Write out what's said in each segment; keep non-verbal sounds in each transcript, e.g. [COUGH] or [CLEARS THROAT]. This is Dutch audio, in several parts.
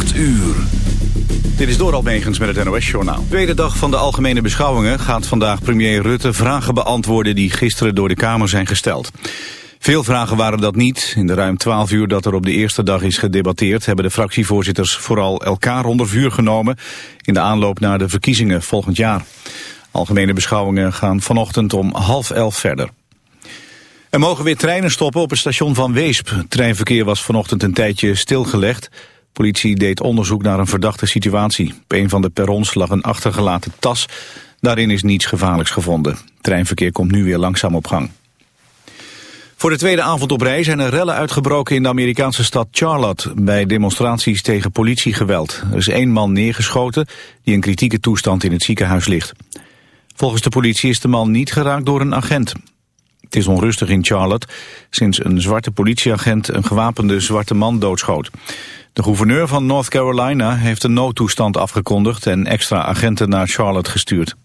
8 uur. Dit is door Almegens met het NOS-journaal. Tweede dag van de algemene beschouwingen gaat vandaag premier Rutte vragen beantwoorden die gisteren door de Kamer zijn gesteld. Veel vragen waren dat niet. In de ruim 12 uur dat er op de eerste dag is gedebatteerd... hebben de fractievoorzitters vooral elkaar onder vuur genomen... in de aanloop naar de verkiezingen volgend jaar. Algemene beschouwingen gaan vanochtend om half elf verder. Er mogen weer treinen stoppen op het station van Weesp. Het treinverkeer was vanochtend een tijdje stilgelegd. Politie deed onderzoek naar een verdachte situatie. Op een van de perrons lag een achtergelaten tas. Daarin is niets gevaarlijks gevonden. Treinverkeer komt nu weer langzaam op gang. Voor de tweede avond op rij zijn er rellen uitgebroken in de Amerikaanse stad Charlotte bij demonstraties tegen politiegeweld. Er is één man neergeschoten die in kritieke toestand in het ziekenhuis ligt. Volgens de politie is de man niet geraakt door een agent. Het is onrustig in Charlotte sinds een zwarte politieagent een gewapende zwarte man doodschoot. De gouverneur van North Carolina heeft een noodtoestand afgekondigd en extra agenten naar Charlotte gestuurd.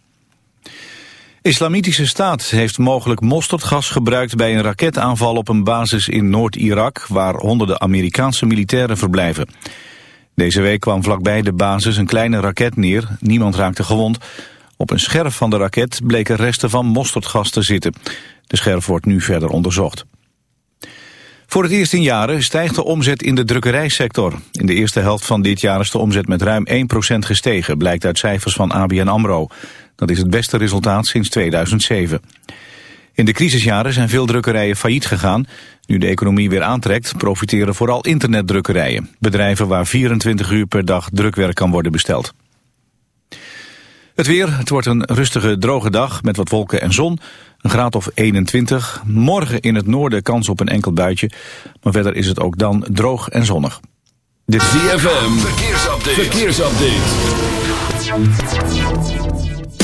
Islamitische Staat heeft mogelijk mosterdgas gebruikt bij een raketaanval op een basis in Noord-Irak waar honderden Amerikaanse militairen verblijven. Deze week kwam vlakbij de basis een kleine raket neer, niemand raakte gewond. Op een scherf van de raket bleken resten van mosterdgas te zitten. De scherf wordt nu verder onderzocht. Voor het eerst in jaren stijgt de omzet in de drukkerijsector. In de eerste helft van dit jaar is de omzet met ruim 1% gestegen, blijkt uit cijfers van ABN AMRO. Dat is het beste resultaat sinds 2007. In de crisisjaren zijn veel drukkerijen failliet gegaan. Nu de economie weer aantrekt, profiteren vooral internetdrukkerijen. Bedrijven waar 24 uur per dag drukwerk kan worden besteld. Het weer, het wordt een rustige droge dag met wat wolken en zon. Een graad of 21. Morgen in het noorden kans op een enkel buitje. Maar verder is het ook dan droog en zonnig. Dit is ZFM, verkeersupdate. verkeersupdate.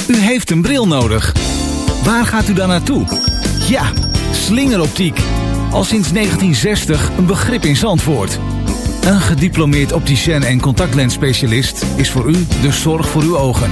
U heeft een bril nodig. Waar gaat u dan naartoe? Ja, slingeroptiek. Al sinds 1960 een begrip in Zandvoort. Een gediplomeerd opticien en contactlensspecialist is voor u de zorg voor uw ogen.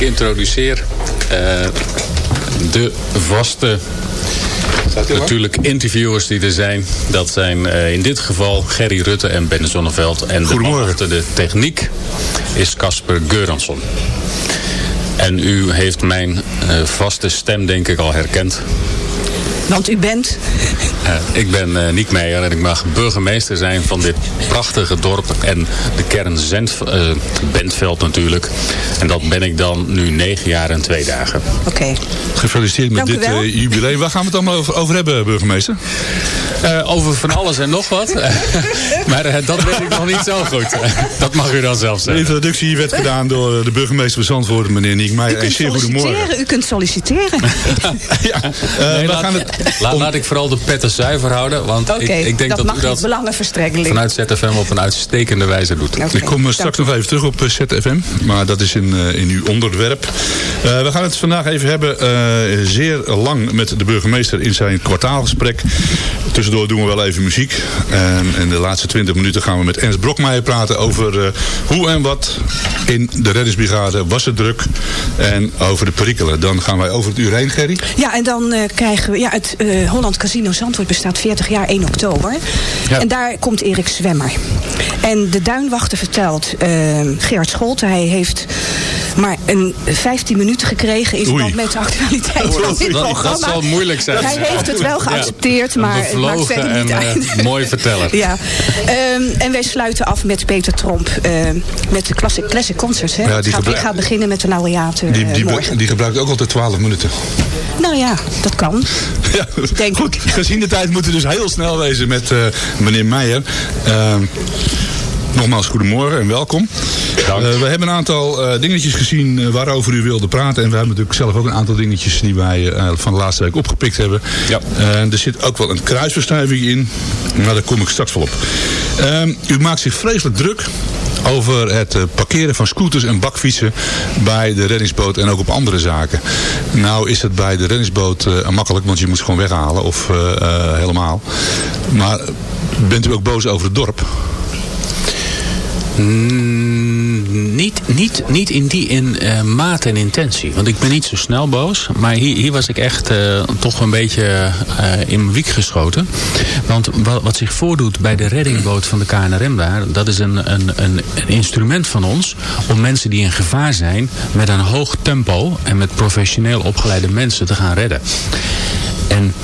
Ik introduceer eh, de vaste natuurlijk interviewers die er zijn. Dat zijn eh, in dit geval Gerry Rutte en Ben Zonneveld. En de man achter de techniek is Casper Geuransson. En u heeft mijn eh, vaste stem denk ik al herkend. Want u bent? Uh, ik ben uh, Niek Meijer en ik mag burgemeester zijn van dit prachtige dorp en de kern Zend, uh, Bentveld natuurlijk. En dat ben ik dan nu negen jaar en twee dagen. Oké. Okay. Gefeliciteerd met Dank dit jubileum. Waar gaan we het allemaal over, over hebben, burgemeester? over van alles en nog wat. [LAUGHS] maar dat weet ik nog niet zo goed. [LAUGHS] dat mag u dan zelf zeggen. De introductie werd gedaan door de burgemeester van Zandvoort, meneer Niek Meijer. U kunt zeer goedemorgen. U kunt solliciteren. [LAUGHS] ja, nee, we gaan het Laat, laat ik vooral de petten zuiver houden. Want okay, ik, ik denk dat, dat u dat vanuit ZFM op een uitstekende wijze doet. Okay, ik kom straks nog even terug op ZFM. Maar dat is in, uh, in uw onderwerp. Uh, we gaan het vandaag even hebben uh, zeer lang met de burgemeester in zijn kwartaalgesprek. Tussendoor doen we wel even muziek. En in de laatste 20 minuten gaan we met Ernst Brokmeijer praten over hoe en wat in de reddingsbrigade was het druk. En over de perikelen. Dan gaan wij over het uur heen, Gerry. Ja, en dan krijgen we... Ja, het uh, Holland Casino Zandvoort bestaat 40 jaar 1 oktober. Ja. En daar komt Erik Zwemmer. En de duinwachter vertelt, uh, Gerard Scholte, hij heeft maar een 15 minuten gekregen in verband met de actualiteit Oei. van dit dat, programma. Dat zal moeilijk zijn. Hij heeft het wel geaccepteerd, ja. maar het maakt verder niet en, uit. Uh, mooi verteller. ja. Um, en wij sluiten af met Peter Tromp, uh, met de Classic, classic Concerts. Hè? Ja, die gaat, gaat beginnen met de laureaten die, die, morgen. Die gebruikt ook altijd 12 minuten. Nou ja, dat kan. [LAUGHS] Ja, Denk goed. Ik. Gezien de tijd moeten we dus heel snel wezen met uh, meneer Meijer. Uh, Nogmaals, goedemorgen en welkom. Uh, we hebben een aantal uh, dingetjes gezien uh, waarover u wilde praten. En we hebben natuurlijk zelf ook een aantal dingetjes die wij van de laatste week opgepikt hebben. Ja. er zit ook wel een kruisverstuiving in. Maar daar kom ik straks wel op. u maakt zich vreselijk druk over het parkeren van scooters en bakfietsen bij de reddingsboot en ook op andere zaken. Nou is het bij de reddingsboot makkelijk, want je moet ze gewoon weghalen of helemaal. Maar bent u ook boos over het dorp? Mm, niet, niet, niet in die in, uh, maat en intentie. Want ik ben niet zo snel boos. Maar hier, hier was ik echt uh, toch een beetje uh, in mijn wiek geschoten. Want wat, wat, zich voordoet bij de reddingboot van de KNRM daar... dat is een, een, een, een instrument van ons om mensen die in gevaar zijn... met een hoog tempo en met professioneel opgeleide mensen te gaan redden. En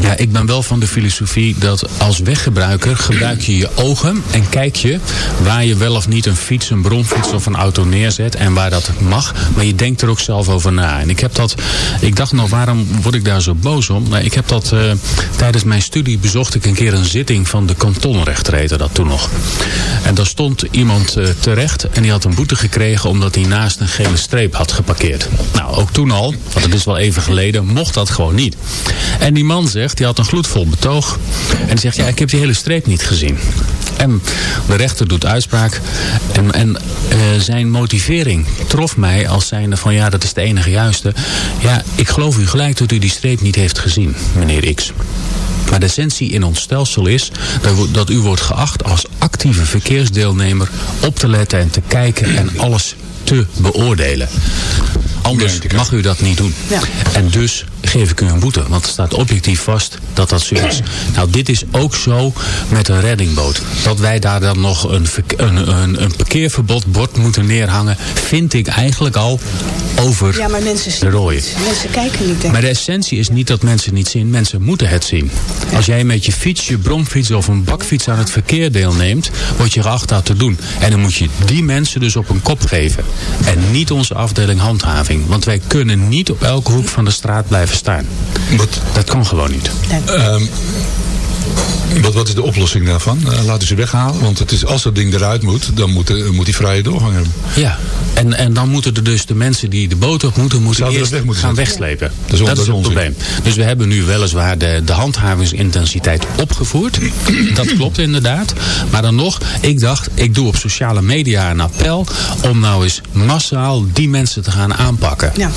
ja, ik ben wel van de filosofie dat als weggebruiker gebruik je je ogen en kijk je waar je wel of niet een fiets, een bromfiets of een auto neerzet en waar dat mag. Maar je denkt er ook zelf over na. En ik heb dat, ik dacht nog, waarom word ik daar zo boos om? Nou, ik heb dat, uh, tijdens mijn studie bezocht ik een keer een zitting van de kantonrechter heette dat toen nog. En daar stond iemand uh, terecht en die had een boete gekregen omdat hij naast een gele streep had geparkeerd. Nou, ook toen al, want het is wel even geleden, mocht dat gewoon niet. En die man zegt, die had een gloedvol betoog. En die zegt, ja, ik heb die hele streep niet gezien. En de rechter doet uitspraak. En, en uh, zijn motivering trof mij als zijnde van, ja, dat is de enige juiste. Ja, ik geloof u gelijk dat u die streep niet heeft gezien, meneer X. Maar de essentie in ons stelsel is dat, dat u wordt geacht als actieve verkeersdeelnemer op te letten en te kijken en alles te beoordelen. Anders mag u dat niet doen. Ja. En dus geef ik u een boete. Want het staat objectief vast dat dat zo is. [CLEARS THROAT] Nou, dit is ook zo met een reddingboot. Dat wij daar dan nog een, een, een, een parkeerverbodbord moeten neerhangen... vind ik eigenlijk al over ja, maar mensen de rooien. Mensen kijken niet. Maar de essentie is niet dat mensen niet zien. Mensen moeten het zien. Als jij met je fiets, je bromfiets of een bakfiets aan het verkeer deelneemt... word je geacht dat te doen. En dan moet je die mensen dus op een kop geven. En niet onze afdeling handhaving. Want wij kunnen niet op elke hoek van de straat blijven staan. Wat? Dat kan gewoon niet. Um, wat, wat is de oplossing daarvan? Uh, laten ze weghalen. Want het is, als dat ding eruit moet, dan moet, uh, moet die vrije doorgang hebben. Ja, en, en dan moeten er dus de mensen die de boot op moeten, moeten Zouden eerst weg moeten gaan zetten? wegslepen. Dat is, dat is het onzin. probleem. Dus we hebben nu weliswaar de, de handhavingsintensiteit opgevoerd. dat klopt inderdaad. Maar dan nog, ik dacht, ik doe op sociale media een appel om nou eens massaal die mensen te gaan aanpakken. Ja.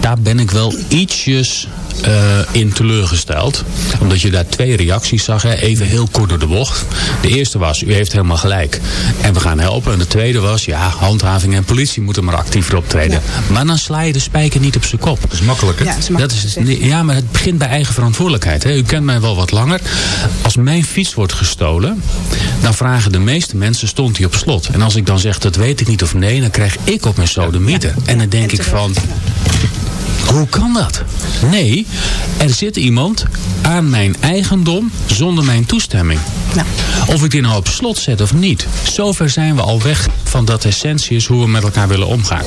Daar ben ik wel ietsjes uh, in teleurgesteld. Omdat je daar twee reacties zag. Hè? Even heel kort door de bocht. De eerste was, u heeft helemaal gelijk. En we gaan helpen. En de tweede was, ja, handhaving en politie politie moet er maar actiever optreden. Maar dan sla je de spijker niet op zijn kop. Dat is makkelijk, hè? Ja, dat is ja, maar het begint bij eigen verantwoordelijkheid. Hè. U kent mij wel wat langer. Als mijn fiets wordt gestolen, dan vragen de meeste mensen, stond hij op slot? En als ik dan zeg, dat weet ik niet of nee, dan krijg ik op mijn sodemieter. En dan denk En ik van, hoe kan dat? Nee, er zit iemand aan mijn eigendom zonder mijn toestemming. Of ik die nou op slot zet of niet. Zover zijn we al weg van dat essentie is hoe we met elkaar willen omgaan.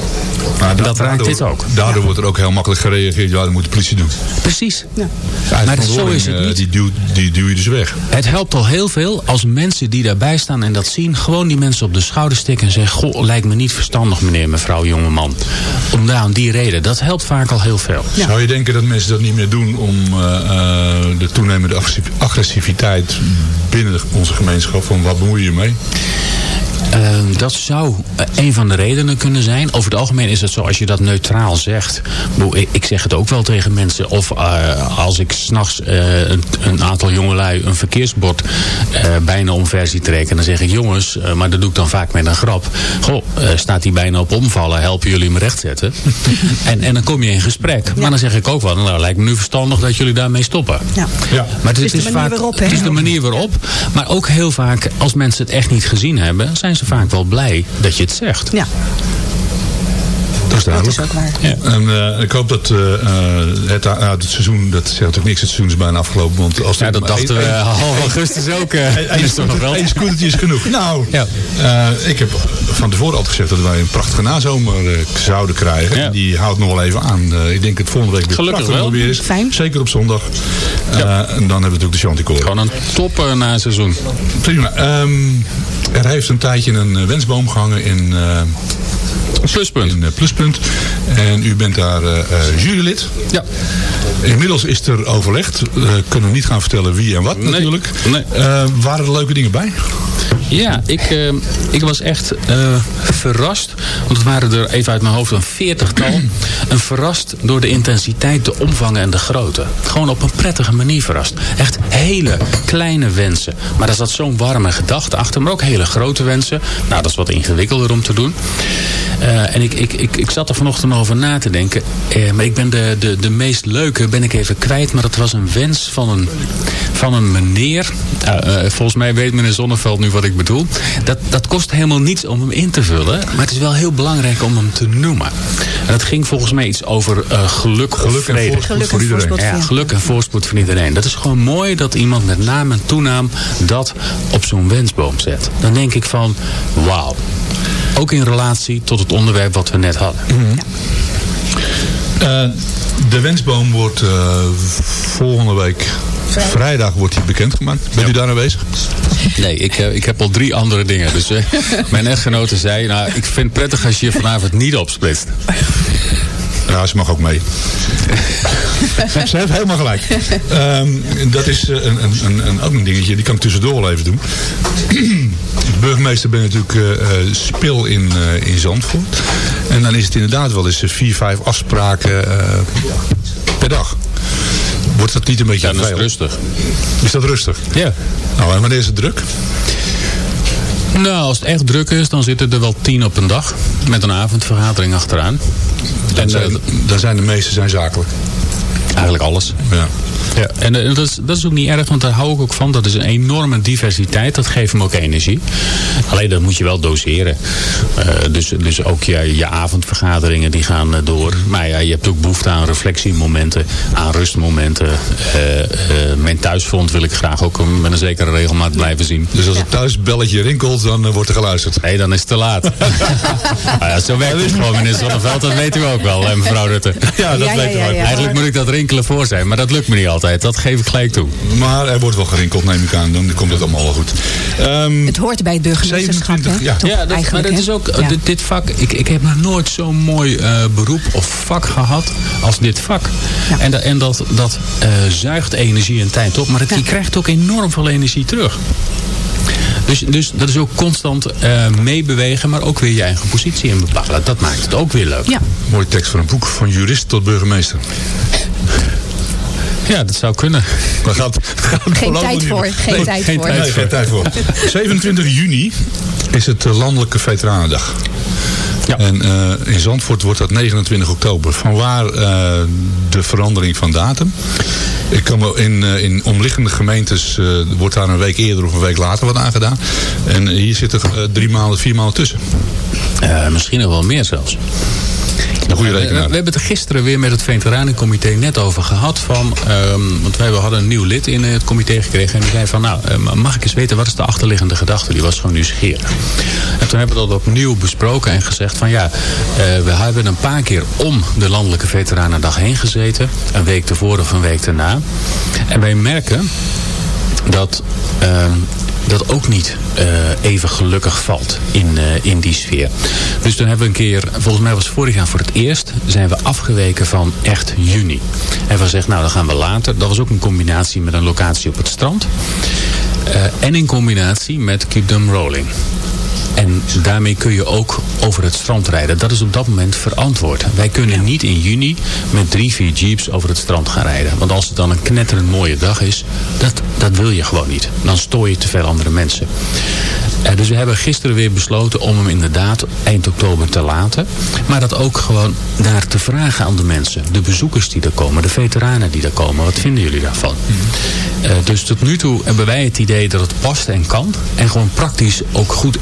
Maar da- dat raakt dit ook. Daardoor wordt er ook heel makkelijk gereageerd. Ja, dat moet de politie doen. Precies. Ja. Maar zo is het Eh, niet. Die duw, die duw je dus weg. Het helpt al heel veel als mensen die daarbij staan en dat zien... gewoon die mensen op de schouder stikken en zeggen... goh, lijkt me niet verstandig meneer, mevrouw, jongeman. Om daar om die reden. Dat helpt vaak al heel veel. Zou je denken dat mensen dat niet meer doen om eh, eh, de toenemende agressiv- agressiviteit binnen onze gemeenschap? Van wat bemoei je je mee? Eh, dat zou eh, een van de redenen kunnen zijn. Over het algemeen is het zo, als je dat neutraal zegt. Ik, ik zeg het ook wel tegen mensen. Of eh, als ik s'nachts uh, een, een aantal jongelui een verkeersbord eh, bijna omver zie trekken. Dan zeg ik, jongens, maar dat doe ik dan vaak met een grap. Goh, eh, staat hij bijna op omvallen? Helpen jullie hem rechtzetten? [LAUGHS] en, en dan kom je in gesprek. Maar dan zeg ik ook wel, nou lijkt me nu verstandig dat jullie daarmee stoppen. Ja. Ja. Maar het, is de manier vaak, waarop, hè? het is de manier waarop. Maar ook heel vaak, als mensen het echt niet gezien hebben... zijn ze vaak wel blij dat je het zegt. Ja, Dat is dat duidelijk. is ook waar. Ja. En eh, ik hoop dat eh, eh, het, uh, het seizoen, dat zegt natuurlijk niks, het seizoen is bijna afgelopen. Want als Ja, dat dachten we half augustus ook. eh, Zonneveld. scooter- één scootertje is genoeg. Nou, Ja. eh, ik heb van tevoren altijd gezegd dat wij een prachtige nazomer eh, zouden krijgen. Ja. Die houdt nog wel even aan. Eh, ik denk het volgende week weer Gelukkig prachtig wel. weer is. Fijn. Zeker op zondag. Eh, en dan hebben we natuurlijk de Chanticore. Gewoon een topper na seizoen. Prima. Ehm, er heeft een tijdje een wensboom gehangen in, eh, Pluspunt. in eh, En u bent daar eh, jurylid. Ja. Inmiddels is er overlegd. We kunnen niet gaan vertellen wie en wat Nee. natuurlijk. Nee. Waren er leuke dingen bij? Ja, ik, ik was echt verrast. Want het waren er even uit mijn hoofd een veertigtal. [CLEARS THROAT] en verrast door de intensiteit, de omvang en de grootte. Gewoon op een prettige manier verrast. Echt hele kleine wensen. Maar er zat zo'n warme gedachte achter. Maar ook hele grote wensen. Nou, dat is wat ingewikkelder om te doen. Eh, en ik, ik, ik, ik zat er vanochtend over na te denken. Eh, maar ik ben de, de, de meest leuke ben ik even kwijt. Maar dat was een wens van een, van een meneer. Eh, eh, volgens mij weet meneer Zonneveld nu wat ik bedoel. Dat, dat kost helemaal niets om hem in te vullen. Maar het is wel heel belangrijk om hem te noemen. En dat ging volgens mij iets over eh, geluk, Geluk en voorspoed Geluk voor en iedereen. voorspoed. Ja, Ja. geluk en voorspoed van iedereen. Dat is gewoon mooi dat iemand met naam en toenaam dat op zo'n wensboom zet. Dan denk ik van, wauw. Ook in relatie tot het onderwerp wat we net hadden. Eh, de wensboom wordt eh, volgende week vrijdag wordt die bekendgemaakt. Bent u daar aanwezig? Nee, ik, eh, ik heb al drie andere dingen. Dus [LAUGHS] mijn echtgenote zei, nou, ik vind het prettig als je je vanavond niet opsplitst. Ja, ze mag ook mee. [LAUGHS] ze heeft helemaal gelijk. Ehm, dat is eh, een, een, een, een, ook een dingetje, die kan ik tussendoor wel even doen. [CLEARS THROAT] Burgemeester ben natuurlijk eh, eh, spil in, eh, in Zandvoort. En dan is het inderdaad wel eens vier, vijf afspraken eh, per dag. Wordt dat niet een beetje Ja, dat is rustig. Is dat rustig? Ja. Nou, en wanneer is het druk? Nou, als het echt druk is, dan zitten er wel tien op een dag. Met een avondvergadering achteraan. Dan En zijn, eh, dan zijn de meeste zijn zakelijk. Eigenlijk alles. Ja. Ja, en eh, dat is, dat is ook niet erg, want daar hou ik ook van. Dat is een enorme diversiteit. Dat geeft hem ook energie. Alleen dat moet je wel doseren. Eh, dus, dus ook je, je avondvergaderingen die gaan eh, door. Maar ja, je hebt ook behoefte aan reflectiemomenten, aan rustmomenten. Eh, eh, mijn thuisfront wil ik graag ook met een zekere regelmaat blijven zien. Dus als het thuisbelletje rinkelt, dan wordt er geluisterd. Nee, dan is het te laat. nou [LAUGHS] ja, zo werkt het gewoon, meneer Zonneveld. Dat weet u ook wel, hè, mevrouw Rutte. Ja, dat Ja, weten ja, we ook. ja, ja. Eigenlijk moet ik dat rinkelen voor zijn, maar dat lukt me niet altijd. Dat geef ik gelijk toe. Maar er wordt wel gerinkeld, neem ik aan. Dan komt het allemaal wel goed. Ehm, Het hoort bij het burgemeesterschap, 27, hè? ja. Toch, ja, dat, maar eigenlijk, dat is ook, Ja. dit, dit vak, ik, ik heb nog nooit zo'n mooi eh, beroep of vak gehad als dit vak. Ja. En, dat- en dat, dat eh, zuigt energie en tijd op, maar het, je krijgt ook enorm veel energie terug. Dus, dus dat is ook constant eh, meebewegen, maar ook weer je eigen positie in bepalen. Dat maakt het ook weer leuk. Ja. mooie tekst voor een boek. Van jurist tot burgemeester. Ja, dat zou kunnen. Daar gaat, gaat Geen tijd niet voor. Geen Nee, tijd geen voor. tijd. Nee, geen tijd voor. [LAUGHS] 27 juni is het eh, Landelijke Veteranendag. En in Zandvoort wordt dat 29 oktober. Vanwaar de verandering van datum? Ik kan me in, in omliggende gemeentes wordt daar een week eerder of een week later wat aan gedaan. En hier zitten drie maanden, vier maanden tussen. misschien nog wel meer zelfs. Een goede rekenaar. We, we, hebben het er gisteren weer met het Veteranencomité net over gehad. Van, um, want wij hadden een nieuw lid in het comité gekregen. En die zei van, nou, ehm, mag ik eens weten, wat is de achterliggende gedachte? Die was gewoon nieuwsgierig. En toen hebben we dat opnieuw besproken en gezegd van, ja, uh, we hebben een paar keer om de Landelijke Veteranendag heen gezeten. Een week tevoren of een week daarna. En wij merken dat uh, dat ook niet uh, even gelukkig valt in, uh, in die sfeer. Dus toen hebben we een keer, volgens mij was vorig jaar voor het eerst, zijn we afgeweken van echt juni. En we zeggen, nou dan gaan we later. Dat was ook een combinatie met een locatie op het strand. Uh, en in combinatie met Keep Them Rolling. En daarmee kun je ook over het strand rijden. Dat is op dat moment verantwoord. Wij kunnen niet in juni met drie, vier jeeps over het strand gaan rijden. Want als het dan een knetterend mooie dag is, dat, dat wil je gewoon niet. Dan stoor je te veel andere mensen. Uh, dus we hebben gisteren weer besloten om hem inderdaad eind oktober te laten. Maar dat ook gewoon daar te vragen aan de mensen. De bezoekers die er komen, de veteranen die er komen. Wat vinden jullie daarvan? Uh, dus tot nu toe hebben wij het idee dat het past en kan. En gewoon praktisch ook goed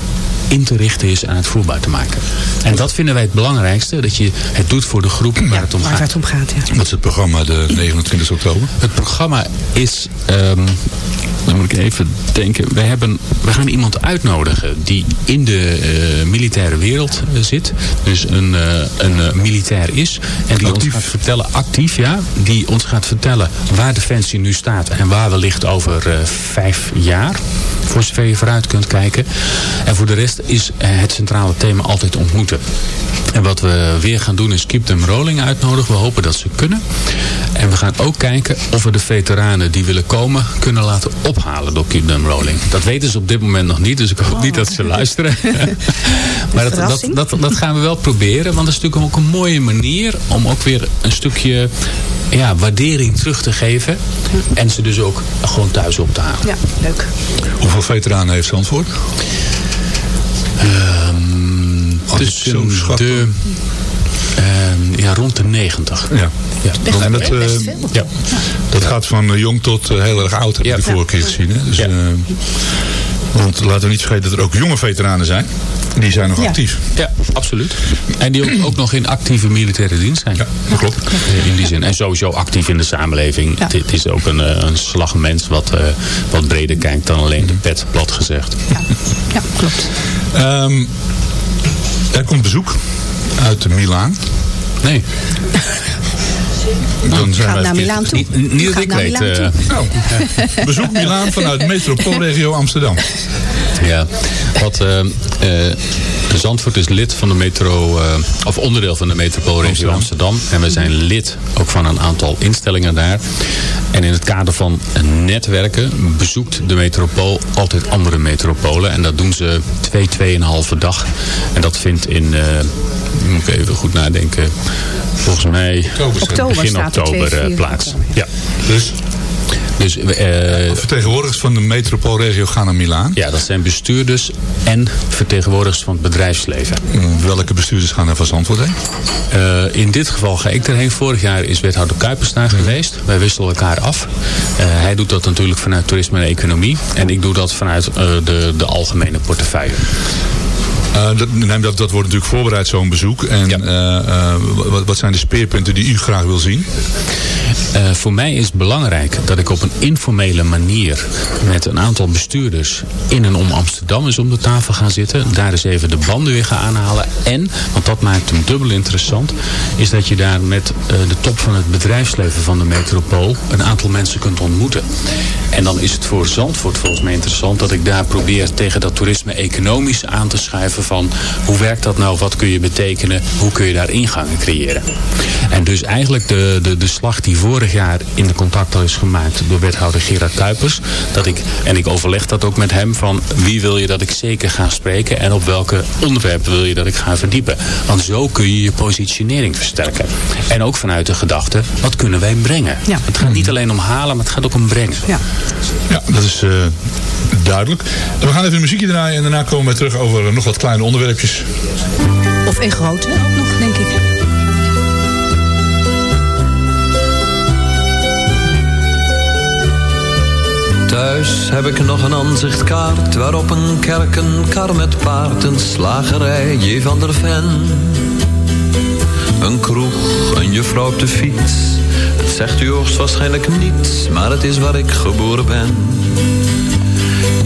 in te richten is en het voerbaar te maken. En dat vinden wij het belangrijkste, dat je het doet voor de groep waar het om gaat. Waar het om gaat ja. Wat is het programma de 29 oktober? Het programma is, um, dan moet ik even denken, wij, hebben, wij gaan iemand uitnodigen die in de uh, militaire wereld uh, zit. Dus een, uh, een militair is. En die actief. ons gaat vertellen, actief ja, die ons gaat vertellen waar Defensie nu staat en waar we ligt over vijf jaar. Voor zover je vooruit kunt kijken. En voor de rest is het centrale thema altijd ontmoeten. En wat we weer gaan doen is Keep Them Rolling uitnodigen. We hopen dat ze kunnen. En we gaan ook kijken of we de veteranen die willen komen kunnen laten ophalen door Keep Them Rolling. Dat weten ze op dit moment nog niet, dus ik hoop niet dat ze luisteren. [LAUGHS] maar dat, dat, dat, dat, gaan we wel proberen, want dat is natuurlijk ook een mooie manier om ook weer een stukje ja, waardering terug te geven. En ze dus ook gewoon thuis op te halen. Ja, leuk. Hoeveel veteranen heeft Zandvoort? Um, tussen de... Uh, ja, rond de 90. Ja. ja. En dat, uh, ja. dat gaat van jong tot uh, heel erg oud, heb ik ja. de vorige keer gezien. Hè? Dus, ja. want laten we niet vergeten dat er ook jonge veteranen zijn. Die zijn nog ja. actief. Ja, absoluut. En die ook, ook nog in actieve militaire dienst zijn. Ja, dat klopt. In die zin. En sowieso actief in de samenleving. Ja. Het, is ook een, een slagmens wat, uh, wat breder kijkt dan alleen de pet, plat gezegd. Ja, ja klopt. Um, er komt bezoek uit Milaan. Nee. [LAUGHS] Dan zijn gaat naar Milaan toe. Niet, dat ik weet. Uh, oh. Bezoek Milaan vanuit metropoolregio Amsterdam. Ja, wat... Uh, uh, Zandvoort is lid van de metro, uh, of onderdeel van de metropoolregio Amsterdam. Amsterdam. En we zijn lid ook van een aantal instellingen daar. En in het kader van netwerken bezoekt de metropool altijd andere metropolen. En dat doen ze twee, tweeënhalve dag. En dat vindt in, uh, moet ik even goed nadenken, volgens mij oktober begin oktober uh, plaats. Ja. Dus dus, uh, vertegenwoordigers van de metropoolregio gaan naar Milaan? Ja, dat zijn bestuurders en vertegenwoordigers van het bedrijfsleven. Welke bestuurders gaan er van Zandvoort heen? Uh, in dit geval ga ik erheen. Vorig jaar is wethouder Kuipers daar geweest. Wij wisselen elkaar af. Uh, hij doet dat natuurlijk vanuit toerisme en economie. En ik doe dat vanuit de, de algemene portefeuille. Uh, dat, neem dat, dat wordt natuurlijk voorbereid, zo'n bezoek. En ja. uh, uh, wat, wat, zijn de speerpunten die u graag wil zien? voor mij is het belangrijk dat ik op een informele manier met een aantal bestuurders in en om Amsterdam eens om de tafel ga zitten. Daar eens even de banden weer ga aanhalen. En, want dat maakt hem dubbel interessant, is dat je daar met de top van het bedrijfsleven van de metropool een aantal mensen kunt ontmoeten. En dan is het voor Zandvoort volgens mij interessant dat ik daar probeer tegen dat toerisme economisch aan te schuiven van hoe werkt dat nou, wat kun je betekenen, hoe kun je daar ingangen creëren. En dus eigenlijk de, de, de slag die vorig jaar in de contact al is gemaakt door wethouder Gerard Kuipers, dat ik, en ik overleg dat ook met hem, van wie wil je dat ik zeker ga spreken en op welke onderwerpen wil je dat ik ga verdiepen. Want zo kun je je positionering versterken. En ook vanuit de gedachte, wat kunnen wij brengen? Ja. Het gaat niet alleen om halen, maar het gaat ook om brengen. Ja, ja dat is uh, duidelijk. We gaan even een muziekje draaien en daarna komen we terug over nog wat kleine onderwerpjes. Of in grote ook nog, denk ik. Thuis heb ik nog een aanzichtkaart waarop een kerk, een kar met paard, een slagerij, J. van der Ven. Een kroeg, een juffrouw op de fiets. Het zegt u hoogstwaarschijnlijk niets, maar het is waar ik geboren ben.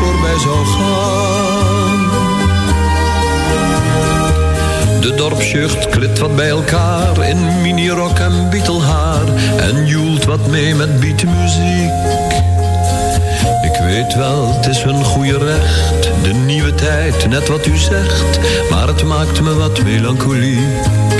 voorbij zou gaan. De dorpsjeugd klit wat bij elkaar in minirok en bietelhaar en joelt wat mee met beatmuziek. Ik weet wel, het is hun goede recht, de nieuwe tijd, net wat u zegt, maar het maakt me wat melancholiek.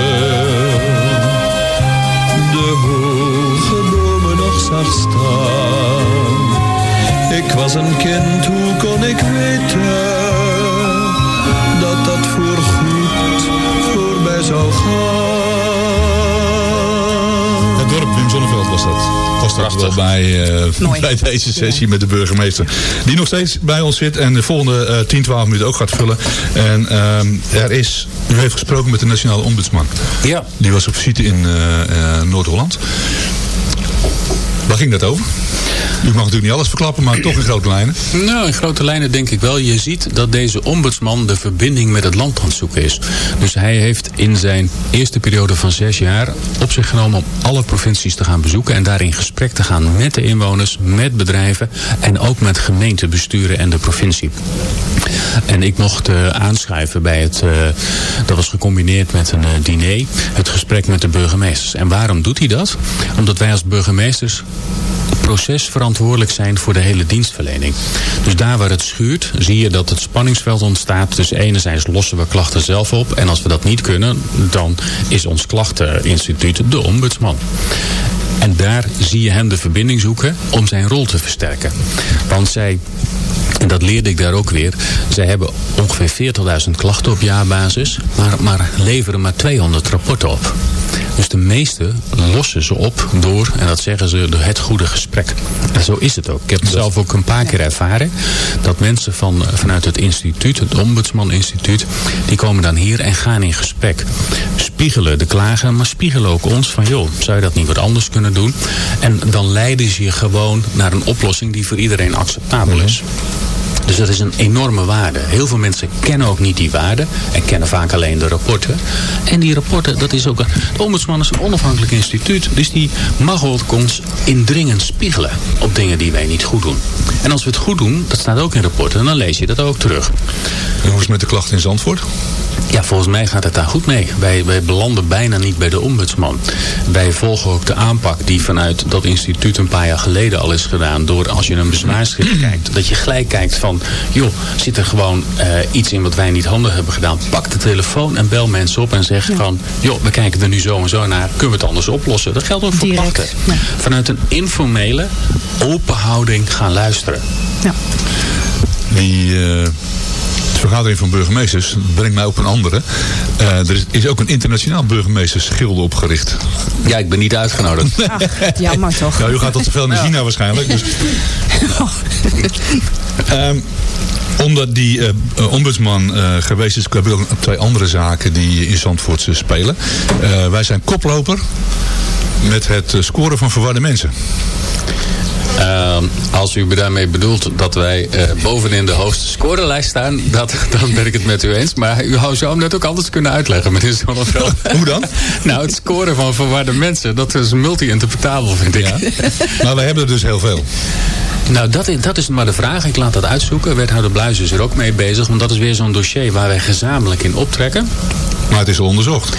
zag staan. Ik was een kind, hoe kon ik weten dat dat voorgoed voorbij zou gaan? Het dorp Wim Zonneveld was dat. Was dat wel bij, eh, Mooi. bij deze sessie met de burgemeester. Die nog steeds bij ons zit en de volgende eh 10, 12 minuten ook gaat vullen. En ehm, er is, u heeft gesproken met de nationale ombudsman. Ja. Die was op visite in eh, eh, Noord-Holland. Waar ging dat over? U mag natuurlijk niet alles verklappen, maar toch in grote lijnen. Nou, in grote lijnen denk ik wel. Je ziet dat deze ombudsman de verbinding met het land aan het zoeken is. Dus hij heeft in zijn eerste periode van zes jaar op zich genomen om alle provincies te gaan bezoeken. En daar in gesprek te gaan met de inwoners, met bedrijven en ook met gemeentebesturen en de provincie. En ik mocht eh, aanschuiven bij het, eh, dat was gecombineerd met een eh, diner, het gesprek met de burgemeesters. En waarom doet hij dat? Omdat wij als burgemeesters proces verantwoordelijk zijn voor de hele dienstverlening. Dus daar waar het schuurt, zie je dat het spanningsveld ontstaat. Dus enerzijds lossen we klachten zelf op. En als we dat niet kunnen, dan is ons klachteninstituut de ombudsman. En daar zie je hem de verbinding zoeken om zijn rol te versterken. Want zij en dat leerde ik daar ook weer. Zij hebben ongeveer 40.000 klachten op jaarbasis, maar, maar leveren maar 200 rapporten op. Dus de meeste lossen ze op door, en dat zeggen ze, door het goede gesprek. En zo is het ook. Ik heb het zelf ook een paar keer ervaren. Dat mensen van, vanuit het instituut, het Ombudsman Instituut, die komen dan hier en gaan in gesprek. Spiegelen de klager, maar spiegelen ook ons van, joh, zou je dat niet wat anders kunnen doen? En dan leiden ze je gewoon naar een oplossing die voor iedereen acceptabel is. Dus dat is een enorme waarde. Heel veel mensen kennen ook niet die waarde. En kennen vaak alleen de rapporten. En die rapporten, dat is ook... Een, de ombudsman is een onafhankelijk instituut. Dus die mag ook ons indringend spiegelen op dingen die wij niet goed doen. En als we het goed doen, dat staat ook in rapporten, en dan lees je dat ook terug. En hoe is het met de klachten in Zandvoort? Ja, volgens mij gaat het daar goed mee. Wij, wij belanden bijna niet bij de ombudsman. Wij volgen ook de aanpak die vanuit dat instituut een paar jaar geleden al is gedaan. Door als je een bezwaarschrift kijkt, dat je gelijk kijkt van... joh, zit er gewoon uh, iets in wat wij niet handig hebben gedaan. Pak de telefoon en bel mensen op en zeg ja. van... joh, we kijken er nu zo en zo naar. Kunnen we het anders oplossen? Dat geldt ook voor Direct, ja. Vanuit een informele, open houding gaan luisteren. Ja. Die uh, vergadering van burgemeesters brengt mij op een andere. Uh, er is, is, ook een internationaal burgemeestersgilde opgericht. Ja, ik ben niet uitgenodigd. [LAUGHS] Ach, jammer toch. Ja, u gaat al te veel naar Ja. China waarschijnlijk. Dus. [LAUGHS] um, omdat die uh, ombudsman uh, geweest is, heb ik ook twee andere zaken die in Zandvoort spelen. Uh, wij zijn koploper met het scoren van verwarde mensen. Uh, als u daarmee bedoelt dat wij uh, bovenin de hoogste scorelijst staan, dat, dan ben ik het met u eens. Maar u zou hem net ook anders kunnen uitleggen, meneer Zonneveld. [LAUGHS] Hoe dan? nou, het scoren van verwarde mensen, dat is multi-interpretabel, vind ik. Ja. Maar wij hebben er dus heel veel. Nou, dat is, dat is maar de vraag. Ik laat dat uitzoeken. Wethouder Bluis is er ook mee bezig. Want dat is weer zo'n dossier waar wij gezamenlijk in optrekken. Maar het is onderzocht.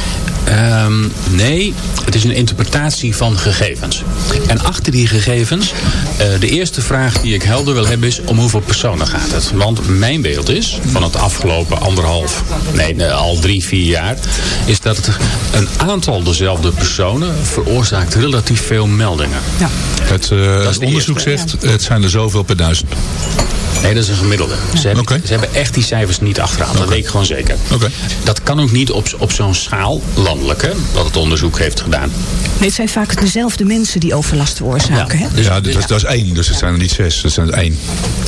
Um, nee, het is een interpretatie van gegevens. En achter die gegevens, uh, de eerste vraag die ik helder wil hebben is om hoeveel personen gaat het? Want mijn beeld is, van het afgelopen anderhalf, nee, nee al drie, vier jaar, is dat het een aantal dezelfde personen veroorzaakt relatief veel meldingen. Ja. Het uh, onderzoek eerste, zegt, ja. het zijn er zoveel per duizend. Nee, dat is een gemiddelde. Ze hebben, okay. ze hebben echt die cijfers niet achterhaald. Okay. Dat weet ik gewoon zeker. Okay. Dat kan ook niet op, op zo'n schaal, landelijke, dat het onderzoek heeft gedaan. Nee, het zijn vaak dezelfde mensen die overlast veroorzaken. Ja, dus, ja dat, dat, is één. Dus het zijn er niet zes. Dat zijn er één.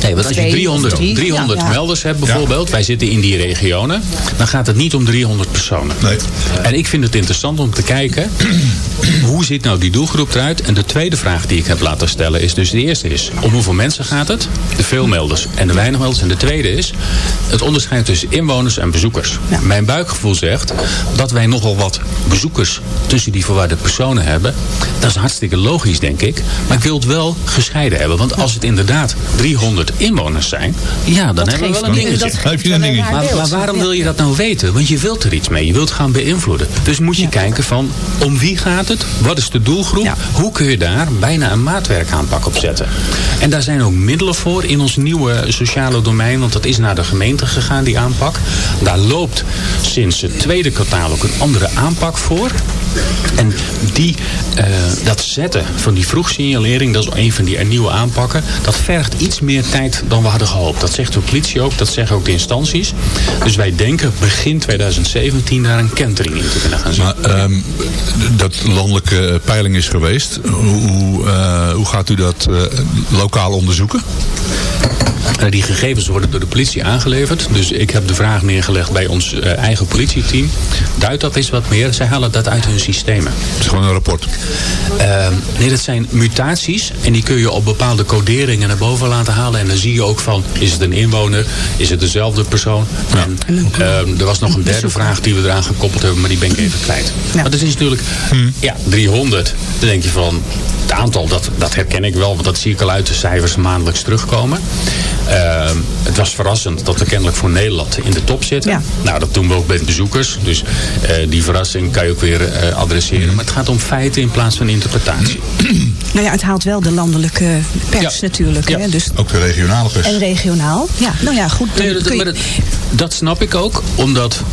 Nee, want als je 300, 300 ja, ja. melders hebt bijvoorbeeld, wij zitten in die regionen, dan gaat het niet om 300 personen. Nee. En ik vind het interessant om te kijken, hoe ziet nou die doelgroep eruit? En de tweede vraag die ik heb laten stellen is dus, de eerste is, om hoeveel mensen gaat het? De veel melders en de weinig melders. En de tweede is, het onderscheid tussen inwoners en bezoekers. Ja. Mijn buikgevoel zegt dat wij nogal wat bezoekers tussen die verwarde personen hebben. Dat is hartstikke logisch, denk ik. Maar ik wil het wel gescheiden hebben. Want als het inderdaad 300 inwoners zijn, ja, dan dat hebben we wel een dingetje. Heb je een dingetje. Maar, maar, waarom wil je dat nou weten? Want je wilt er iets mee. Je wilt gaan beïnvloeden. Dus moet je ja. kijken van, om wie gaat het? Wat is de doelgroep? Ja. Hoe kun je daar bijna een maatwerkaanpak op zetten? En daar zijn ook middelen voor in ons nieuwe sociale domein. Want dat is naar de gemeente gegaan, die aanpak. Daar loopt sinds het tweede kwartaal ook een andere aanpak voor. En die, uh, dat zetten van die vroegsignalering, dat is een van die nieuwe aanpakken, dat vergt iets meer tijd dan we hadden gehoopt. Dat zegt de politie ook, dat zeggen ook de instanties. Dus wij denken begin 2017 daar een kentering in te kunnen gaan zetten. Maar um, dat landelijke peiling is geweest. Hoe, uh, hoe gaat u dat uh, lokaal onderzoeken? Uh, die gegevens worden door de politie aangeleverd. Dus ik heb de vraag neergelegd bij ons eigen politieteam. Duidt dat eens wat meer? Zij halen dat uit hun systemen. Het is gewoon een rapport? Uh, nee, dat zijn mutaties. En die kun je op bepaalde coderingen naar boven laten halen. En dan zie je ook van, is het een inwoner? Is het dezelfde persoon? Ja. En, er was nog een derde vraag die we eraan gekoppeld hebben. Maar die ben ik even kwijt. Ja. Maar dat is natuurlijk, hmm. ja, 300. Dan denk je van, het aantal, dat, dat herken ik wel. Want dat zie ik al uit de cijfers maandelijks terugkomen. Uh, het was verrassend dat we kennelijk voor Nederland in de top zitten. Ja. Nou, dat doen we ook bij de bezoekers. Dus uh, die verrassing kan je ook weer uh, adresseren. Maar het gaat om feiten in plaats van interpretatie. [CLEARS THROAT] Nou ja, het haalt wel de landelijke pers ja. natuurlijk. Ja. Hè? Dus ook de regionale pers. En regionaal. Ja, nou ja, goed. Nee, dat, je... dat, dat, snap ik ook. Omdat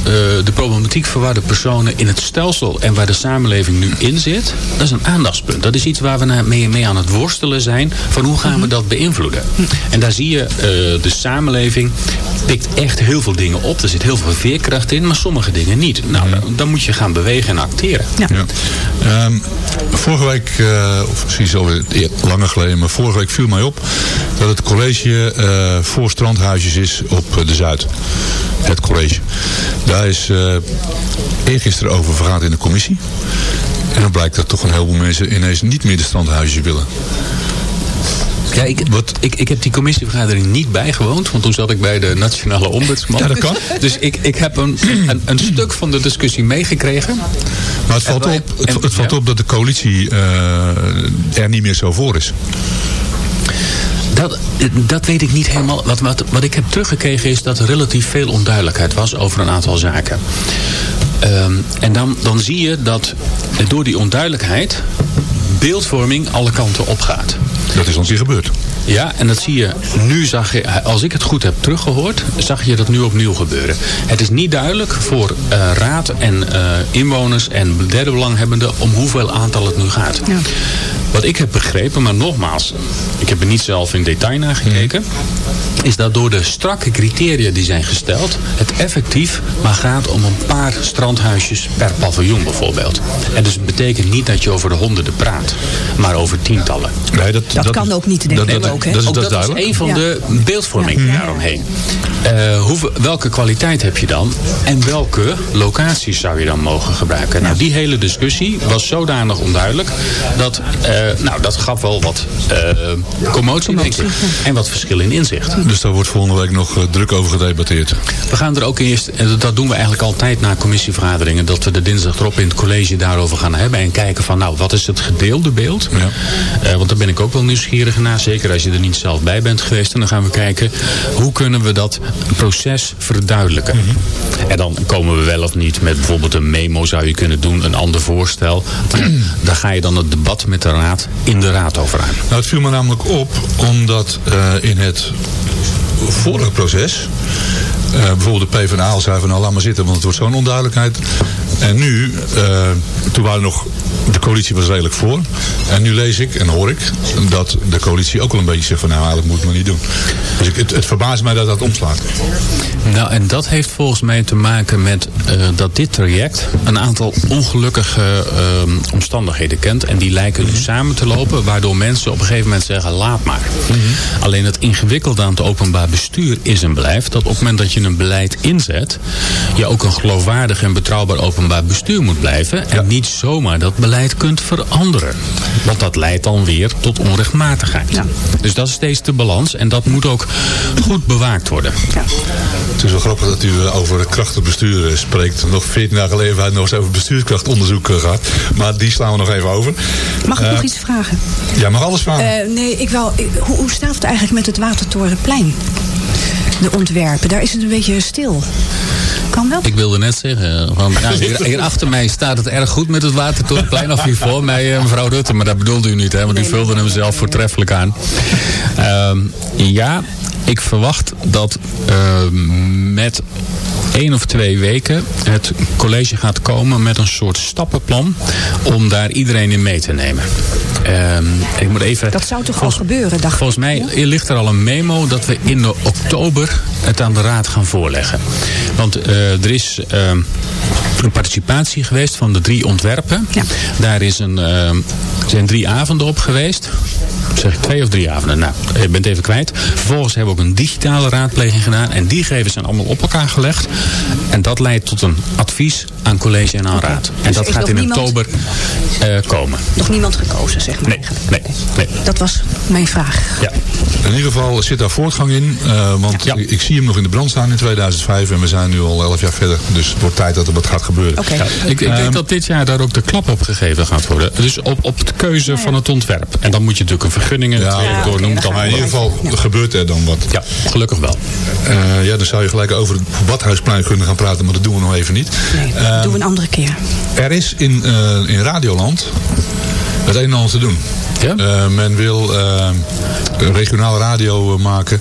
de problematiek verwarde personen in het stelsel en waar de samenleving nu in zit, dat is een aandachtspunt. Dat is iets waar we mee, mee aan het worstelen zijn. Van hoe gaan mm -hmm. we dat beïnvloeden? Mm. En daar zie je Uh, de samenleving pikt echt heel veel dingen op. Er zit heel veel veerkracht in, maar sommige dingen niet. Nou, dan, dan, moet je gaan bewegen en acteren. Ja. Um, vorige week, uh, of precies alweer langer geleden, maar vorige week viel mij op dat het college uh, voor strandhuisjes is op de Zuid. Het college. Daar is eergisteren over vergaderd in de commissie. En dan blijkt dat toch een heleboel mensen ineens niet meer de strandhuisjes willen. Ja, ik, Wat? Ik, ik heb die commissievergadering niet bijgewoond. Want toen zat ik bij de Nationale Ombudsman. Ja, dat kan. Dus ik, ik heb een, een, een stuk van de discussie meegekregen. Maar het valt, op, het, het valt op dat de coalitie uh, er niet meer zo voor is. Dat, dat weet ik niet helemaal. Wat, wat, wat ik heb teruggekregen is dat er relatief veel onduidelijkheid was over een aantal zaken. Ehm, en dan, dan zie je dat door die onduidelijkheid beeldvorming alle kanten opgaat. Dat is ons hier gebeurd. Ja, en dat zie je nu, zag je, als ik het goed heb teruggehoord, zag je dat nu opnieuw gebeuren. Het is niet duidelijk voor uh, raad en uh, inwoners en derde belanghebbenden om hoeveel aantal het nu gaat. Ja. Wat ik heb begrepen, maar nogmaals, ik heb er niet zelf in detail naar gekeken, is dat door de strakke criteria die zijn gesteld, het effectief maar gaat om een paar strandhuisjes per paviljoen bijvoorbeeld. En dus het betekent niet dat je over de honderden praat, maar over tientallen. Nee, dat, dat, dat kan ook niet, denk ik dat, ook. Hè? Dat, is, ook dat is een van ja. de beeldvormingen ja. daaromheen. Uh, hoe, welke kwaliteit heb je dan? En welke locaties zou je dan mogen gebruiken? Nou, die hele discussie was zodanig onduidelijk dat uh, nou, dat gaf wel wat uh, commotie, denk ik. En wat verschil in inzicht. Dus daar wordt volgende week nog uh, druk over gedebatteerd. We gaan er ook eerst, en dat doen we eigenlijk altijd na commissievergaderingen, dat we de dinsdag erop in het college daarover gaan hebben. En kijken van, nou, wat is het gedeelde beeld? Ja. Uh, want daar ben ik ook wel nieuwsgierig naar. Zeker als je er niet zelf bij bent geweest. En dan gaan we kijken, hoe kunnen we dat proces verduidelijken? Mm -hmm. En dan komen we wel of niet met bijvoorbeeld een memo zou je kunnen doen, een ander voorstel. daar ga je dan het debat met de raad in de raad over aan. Nou, het viel me namelijk op omdat uh, in het vorige proces uh, bijvoorbeeld de PvdA zei van nou laat maar zitten, want het wordt zo'n onduidelijkheid. En nu, uh, toen waren nog, de coalitie was redelijk voor. En nu lees ik en hoor ik dat de coalitie ook wel een beetje zegt van nou eigenlijk moet het maar niet doen. Dus ik, het, het verbaast mij dat dat omslaat. Nou en dat heeft volgens mij te maken met uh, dat dit traject een aantal ongelukkige omstandigheden kent. En die lijken nu samen te lopen, waardoor mensen op een gegeven moment zeggen laat maar. Mm -hmm. Alleen het ingewikkelde aan het openbaar bestuur is en blijft dat op het moment dat je een beleid inzet, je ook een geloofwaardig en betrouwbaar openbaar bestuur moet blijven. En ja. niet zomaar dat beleid kunt veranderen. Want dat leidt dan weer tot onrechtmatigheid. Ja. Dus dat is steeds de balans. En dat moet ook goed bewaakt worden. Ja. Het is wel grappig dat u over krachtig bestuur spreekt. Nog 14 jaar geleden hebben we nog eens over bestuurskrachtonderzoek gehad. Maar die slaan we nog even over. Mag ik uh, nog iets vragen? Ja, mag alles vragen. Uh, nee, ik wel. Hoe, hoe staat het eigenlijk met het Watertorenplein? De ontwerpen. Daar is het een beetje stil. Kan dat? Ik wilde net zeggen, van, ja, hier, hier, achter mij staat het erg goed met het watertorenplein. Of hier voor mij uh, mevrouw Rutte, maar dat bedoelde u niet, hè, want u vulde hem zelf voortreffelijk aan. Um, ja, ik verwacht dat uh, met één of twee weken het college gaat komen met een soort stappenplan om daar iedereen in mee te nemen. Um, ik moet even, dat zou toch al gebeuren, dacht Volgens mij ja? ligt er al een memo dat we in de oktober het aan de raad gaan voorleggen. Want uh, er is uh, een participatie geweest van de drie ontwerpen. Ja. Daar is een, uh, zijn drie avonden op geweest zeg ik twee of drie avonden. Nou, je bent even kwijt. Vervolgens hebben we ook een digitale raadpleging gedaan. En die gegevens zijn allemaal op elkaar gelegd. En dat leidt tot een advies aan college en aan okay. raad. En dus dat gaat in niemand, oktober uh, komen. Nog niemand gekozen, zeg maar nee, nee, nee, Dat was mijn vraag. Ja. In ieder geval zit daar voortgang in. Uh, want ja. ik, ik, zie hem nog in de brand staan in 2005. En we zijn nu al elf jaar verder. Dus het wordt tijd dat er wat gaat gebeuren. Okay. Ja, ik, ik um, denk dat dit jaar daar ook de klap op gegeven gaat worden. Dus op, op de keuze van het ontwerp. En dan moet je natuurlijk een vergunningen ja, ja, door in ieder geval ja. gebeurt er dan wat. Ja, gelukkig wel. Uh, ja, dan zou je gelijk over het Badhuisplein kunnen gaan praten, maar dat doen we nog even niet. Nee, dat uh, doen we een andere keer. Er is in, uh, in Radioland het een en ander te doen. Ja? Uh, men wil uh, een regionale radio maken.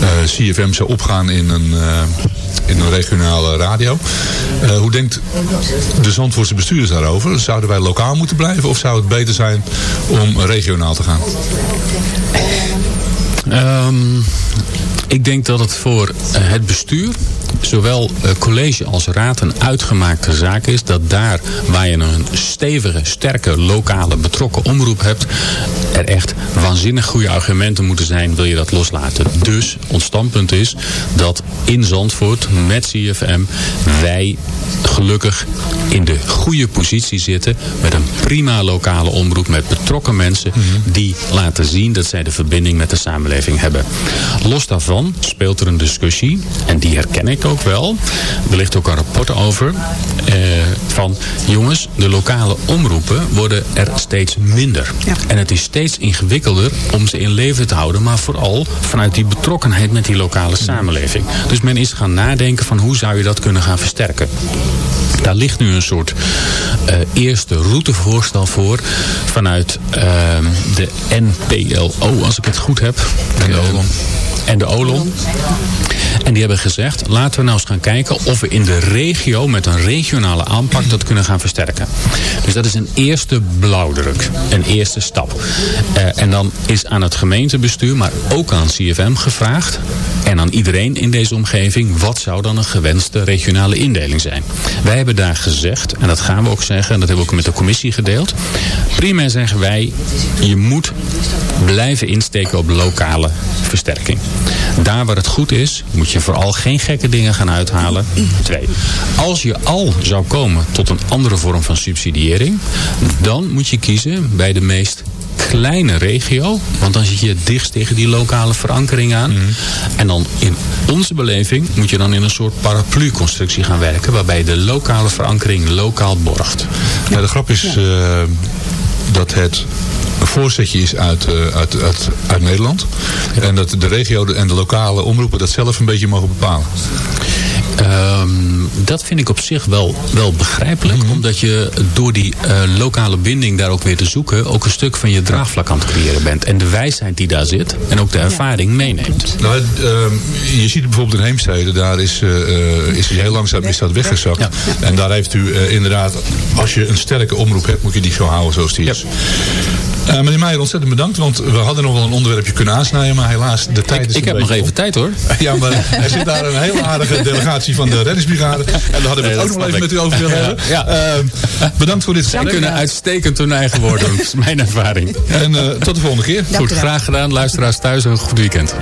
Uh, CFM zou opgaan in een, in een regionale radio. hoe denkt de Zandvoortse bestuurders daarover? Zouden wij lokaal moeten blijven of zou het beter zijn om regionaal te gaan? Um, ik denk dat het voor het bestuur zowel college als raad een uitgemaakte zaak is. Dat daar waar je een stevige, sterke, lokale betrokken omroep hebt. Er echt waanzinnig goede argumenten moeten zijn wil je dat loslaten. Dus ons standpunt is dat in Zandvoort met CFM wij gelukkig in de goede positie zitten met een prima lokale omroep met betrokken mensen die laten zien dat zij de verbinding met de samenleving hebben. Los daarvan speelt er een discussie en die herken ik ook wel. Er ligt ook een rapport over eh, van jongens, de lokale omroepen worden er steeds minder. En het is steeds ingewikkelder om ze in leven te houden, maar vooral vanuit die betrokkenheid met die lokale samenleving. Dus men is gaan nadenken van hoe zou je dat kunnen gaan versterken. Daar ligt nu een soort uh, eerste routevoorstel voor vanuit uh, de NPLO, als ik het goed heb. En. En de OLON. En die hebben gezegd, laten we nou eens gaan kijken of we in de regio met een regionale aanpak dat kunnen gaan versterken. Dus dat is een eerste blauwdruk. Een eerste stap. Uh, en dan is aan het gemeentebestuur, maar ook aan CFM gevraagd. En aan iedereen in deze omgeving, wat zou dan een gewenste regionale indeling zijn? Wij hebben daar gezegd, en dat gaan we ook zeggen, en dat hebben we ook met de commissie gedeeld. Primair zeggen wij, je moet blijven insteken op lokale versterking. Daar waar het goed is, moet je vooral geen gekke dingen gaan uithalen. Twee, als je al zou komen tot een andere vorm van subsidiëring, dan moet je kiezen bij de meest kleine regio. Want dan zit je het dichtst tegen die lokale verankering aan. Mm. En dan in onze beleving moet je dan in een soort paraplu-constructie gaan werken. Waarbij de lokale verankering lokaal borgt. Ja, de grap is uh, dat het voorzetje is uit, uh, uit, uit, uit Nederland. En dat de regio en de lokale omroepen dat zelf een beetje mogen bepalen. Um, dat vind ik op zich wel, wel begrijpelijk. Mm -hmm. Omdat je door die uh, lokale binding daar ook weer te zoeken... ook een stuk van je draagvlak aan het creëren bent. En de wijsheid die daar zit en ook de ervaring ja. meeneemt. Nou, uh, je ziet bijvoorbeeld in Heemstede. Daar is, uh, is heel langzaam is dat weggezakt. Ja. En daar heeft u inderdaad... als je een sterke omroep hebt, moet je die zo houden zoals die is. Uh, meneer Meijer, ontzettend bedankt. Want we hadden nog wel een onderwerpje kunnen aansnijden. Maar helaas, de tijd ik, is Ik heb nog even op. tijd hoor. Ja, maar er zit daar een heel aardige delegatie van de reddingsbrigade. En daar hadden we nee, het ook nog even met u over willen hebben. Ja. Uh, bedankt voor dit gesprek. Zij kunnen uitstekend hun eigen woorden doen. Dat is mijn ervaring. En uh, tot de volgende keer. Goed, graag gedaan. Luisteraars thuis een goed weekend.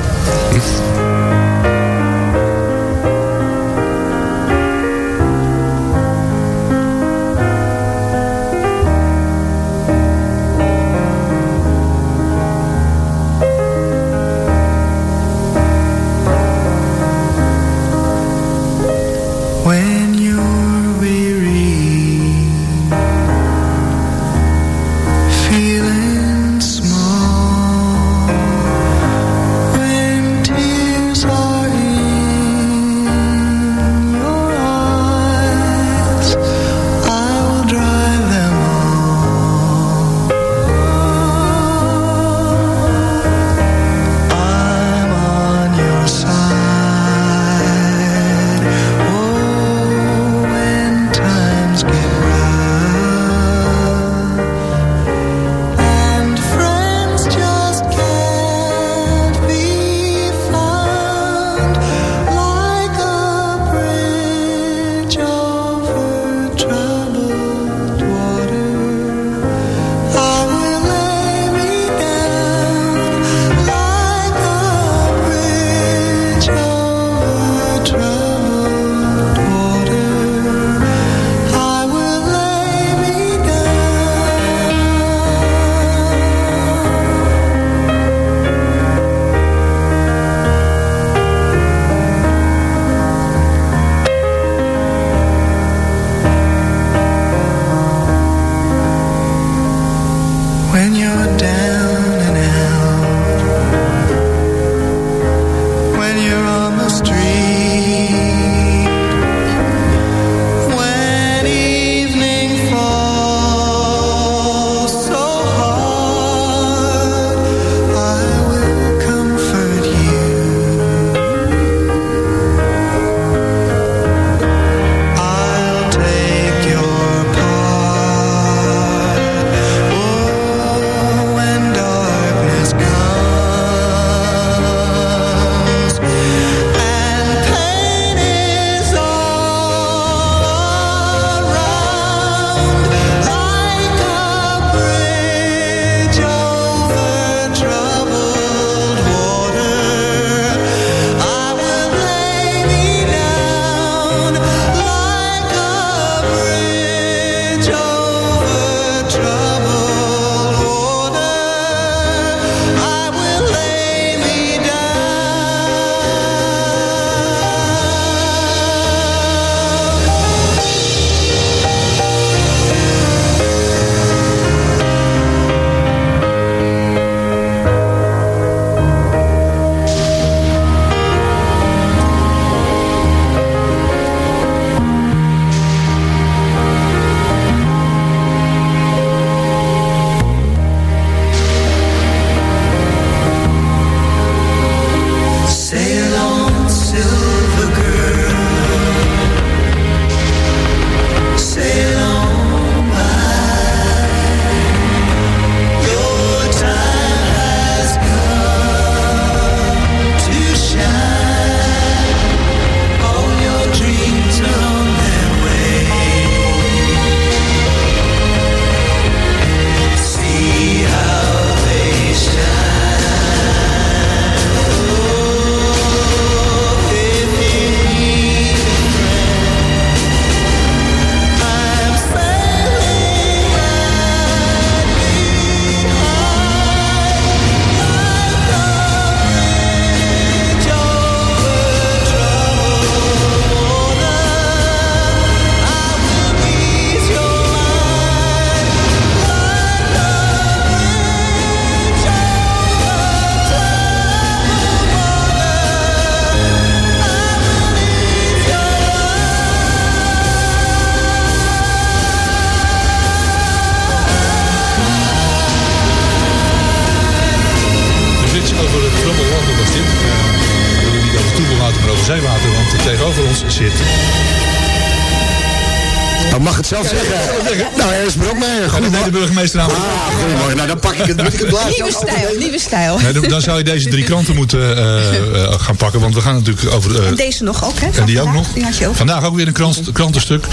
Ik het, blaadje. Nieuwe stijl, nieuwe stijl. Nee, dan zou je deze drie kranten moeten uh, gaan pakken. Want we gaan natuurlijk over... Uh, en deze nog ook, hè? En die ook nog. Die had je ook. Vandaag ook weer een krant, krantenstuk.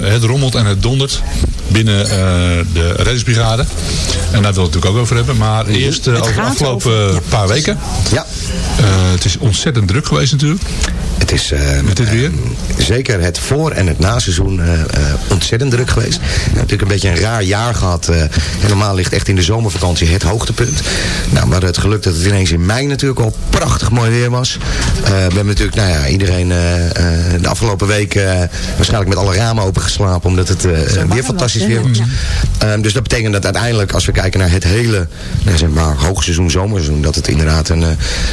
het rommelt en het dondert binnen de reddingsbrigade. En daar willen we het natuurlijk ook over hebben. Maar eerst over de afgelopen paar weken. Ja. het is ontzettend druk geweest natuurlijk. Het is uh, Met dit weer? zeker het voor- en het naseizoen uh, ontzettend druk geweest. We hebben natuurlijk een beetje een raar jaar gehad. helemaal ligt echt in de zomervakantie het hoogtepunt. Nou, maar het geluk dat het ineens in mei natuurlijk al prachtig mooi weer was. we hebben natuurlijk, nou ja, iedereen de afgelopen week waarschijnlijk met alle ramen open geslapen. Omdat het weer fantastisch weer was. Ehm, dus dat betekent dat uiteindelijk, als we kijken naar het hele nou, zeg maar, hoogseizoen, zomerseizoen, dat het inderdaad een,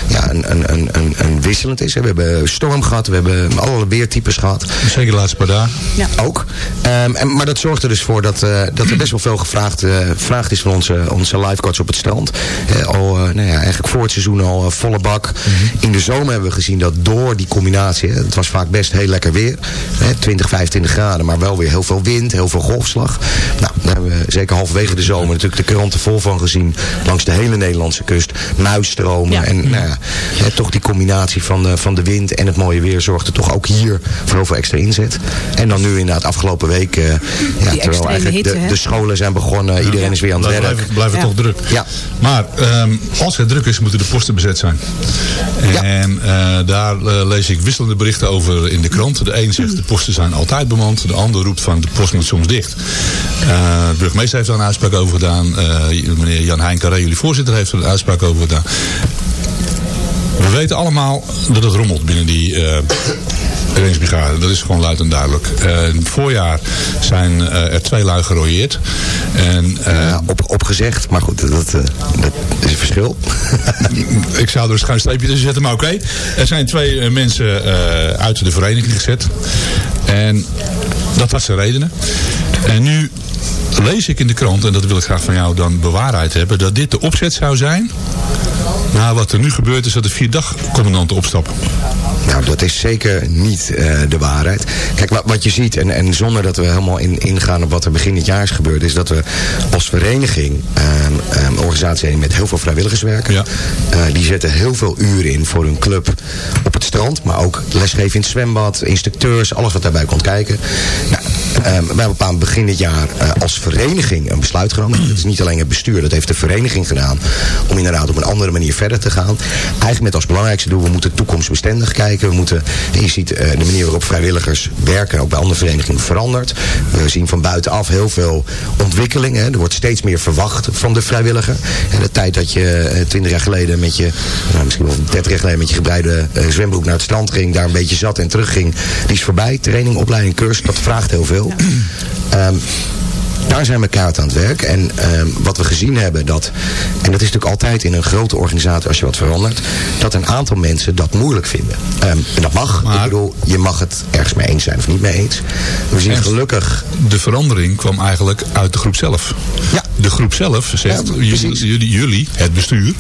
ja, een, een, een, een, wisselend is. We hebben storm gehad. We hebben alle weertypes gehad. Zeker de laatste paar dagen. Ja. Ook. Um, en, maar dat zorgt er dus voor dat, uh, dat er best wel veel gevraagd, uh, gevraagd is van onze, onze lifeguards op het strand. Uh, al, nou ja, eigenlijk voor het seizoen al volle bak. Mm -hmm. In de zomer hebben we gezien dat door die combinatie, het was vaak best heel lekker weer. 20, 25 graden, maar wel weer heel veel wind, heel veel golfslag. Nou, daar hebben we zeker halverwege de zomer natuurlijk de kranten vol van gezien. Langs de hele Nederlandse kust. Muisstromen ja. en nou ja, toch die combinatie van de, van de wind en het mooie weer zorgde toch ook hier voor heel veel extra inzet. En dan nu inderdaad afgelopen week, uh, ja, terwijl eigenlijk hitte, de, de, scholen zijn begonnen, iedereen is weer aan het werk. Blijven, blijven ja. toch druk. Ja. Maar um, als het druk is, moeten de posten bezet zijn. En uh, daar uh, lees ik wisselende berichten over in de krant. De een zegt de posten zijn altijd bemand. De ander roept van de post moet soms dicht. de burgemeester heeft daar een uitspraak over gedaan. meneer Jan Hein Carré, jullie voorzitter, heeft er een uitspraak over gedaan. We weten allemaal dat het rommelt binnen die uh, reddingsbrigade. Dat is gewoon luid en duidelijk. Uh, in het voorjaar zijn uh, er twee lui gerooieerd. En, ja, op, opgezegd, maar goed, dat, dat is een verschil. [LAUGHS] ik zou er een schuin streepje tussen zetten, maar oké. Okay. Er zijn twee mensen uit de vereniging gezet. En dat had zijn redenen. En nu lees ik in de krant, en dat wil ik graag van jou dan bewaarheid hebben, dat dit de opzet zou zijn. Nou, wat er nu gebeurt is dat de vier dagcommandanten opstappen. Nou, dat is zeker niet uh, de waarheid. Kijk, wat, wat je ziet, en, en zonder dat we helemaal in, ingaan op wat er begin dit jaar is gebeurd, is dat we als vereniging, um, um, organisatie met heel veel vrijwilligers werken. Ja. Uh, die zetten heel veel uren in voor hun club op het strand, maar ook lesgeven in het zwembad, instructeurs, alles wat daarbij komt kijken. Nou, um, wij hebben aan begin dit jaar uh, als vereniging een besluit genomen. Dat is niet alleen het bestuur, dat heeft de vereniging gedaan. Om inderdaad op een andere manier verder te gaan. Eigenlijk met als belangrijkste doel, we moeten toekomstbestendig kijken. We moeten, je ziet uh, de manier waarop vrijwilligers werken, ook bij andere verenigingen, verandert. We zien van buitenaf heel veel ontwikkeling. Hè. Er wordt steeds meer verwacht van de vrijwilliger. En de tijd dat je uh, 20 jaar geleden met je, nou, misschien wel 30 jaar geleden met je gebreide uh, zwembroek naar het strand ging, daar een beetje zat en terugging, die is voorbij. Training, opleiding, cursus, dat vraagt heel veel. Ja. Um, daar zijn we kaart aan het werk. En um, wat we gezien hebben, dat, en dat is natuurlijk altijd in een grote organisatie als je wat verandert, dat een aantal mensen dat moeilijk vinden. Um, en dat mag. Maar, ik bedoel, je mag het ergens mee eens zijn of niet mee eens. We zien gelukkig... De verandering kwam eigenlijk uit de groep zelf. Ja. De groep zelf zegt, ja, jullie, jullie, het bestuur,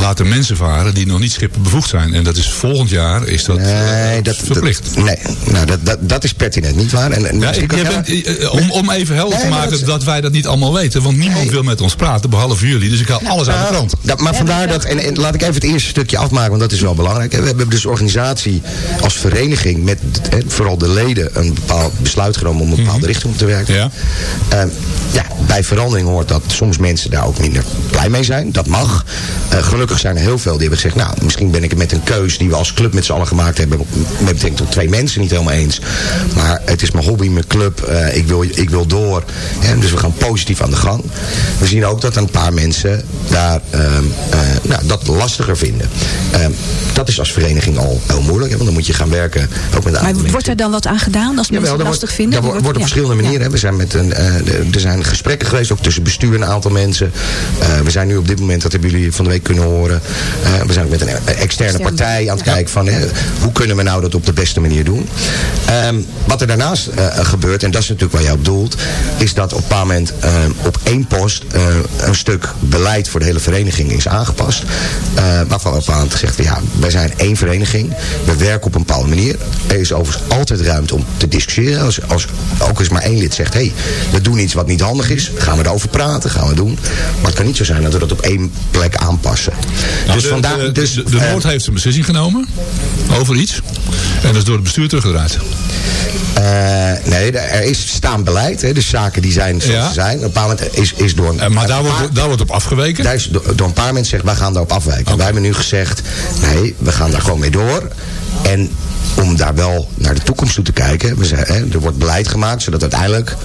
laten mensen varen die nog niet schipperbevoegd zijn. En dat is volgend jaar is dat, nee, uh, dat verplicht. Dat, nee, nou, dat, dat, dat is pertinent, niet waar? En, en ja, ik, bent, om, om even helder te maken dat, dat wij dat niet allemaal weten. Want niemand nee. wil met ons praten, behalve jullie. Dus ik haal alles nou, uit de krant. Dat, maar vandaar dat, en, en, laat ik even het eerste stukje afmaken, want dat is wel belangrijk. We hebben dus organisatie als vereniging met he, vooral de leden een bepaald besluit genomen om een bepaalde mm-hmm. richting op te werken. Ja. Uh, ja, bij verandering hoort dat soms mensen daar ook minder blij mee zijn. Dat mag. Uh, gelukkig zijn er heel veel die hebben gezegd, nou, misschien ben ik het met een keus die we als club met z'n allen gemaakt hebben, met betrekking tot twee mensen niet helemaal eens. Maar het is mijn hobby, mijn club, uh, ik, wil, ik wil door. Dus we gaan positief aan de gang. We zien ook dat een paar mensen daar uh, uh, nou, dat lastiger vinden. Uh, dat is als vereniging al heel moeilijk. Hè, want dan moet je gaan werken. Ook met maar wordt er dan wat aan gedaan als mensen het lastig vinden? Dat wordt, op verschillende manieren. We zijn met een, er zijn gesprekken geweest, ook tussen bestuur en een aantal mensen. we zijn nu op dit moment, dat hebben jullie van de week kunnen horen. we zijn met een externe partij aan het kijken van hoe kunnen we nou dat op de beste manier doen. Ehm, wat er daarnaast gebeurt, en dat is natuurlijk waar jij op doelt, is dat op een paar moment op één post een stuk beleid voor de hele vereniging is aangepast. waarvan we op aan gezegd, ja, wij zijn één vereniging. We werken op een bepaalde manier. Er is overigens altijd ruimte om te discussiëren. Als, als ook eens maar één lid zegt, hé, hey, we doen iets wat niet handig is. Gaan we erover praten, gaan we doen. Maar het kan niet zo zijn dat we dat op één plek aanpassen. Nou, dus de, vandaar, de, dus, de, de Noord heeft een beslissing genomen over iets. En dat is door het bestuur teruggedraaid. Uh, nee, er is staan beleid. Hè, dus zaken die zijn zoals ja. ze zijn. Op een bepaald moment is, is door een, uh, Maar daar, wordt, daar wordt op afgeweken? Daar is door, door, een paar mensen gezegd, wij gaan daarop afwijken. Okay. Wij hebben nu gezegd, nee, we gaan daar gewoon mee door. En om daar wel naar de toekomst toe te kijken. We zijn, hè, er wordt beleid gemaakt zodat we uiteindelijk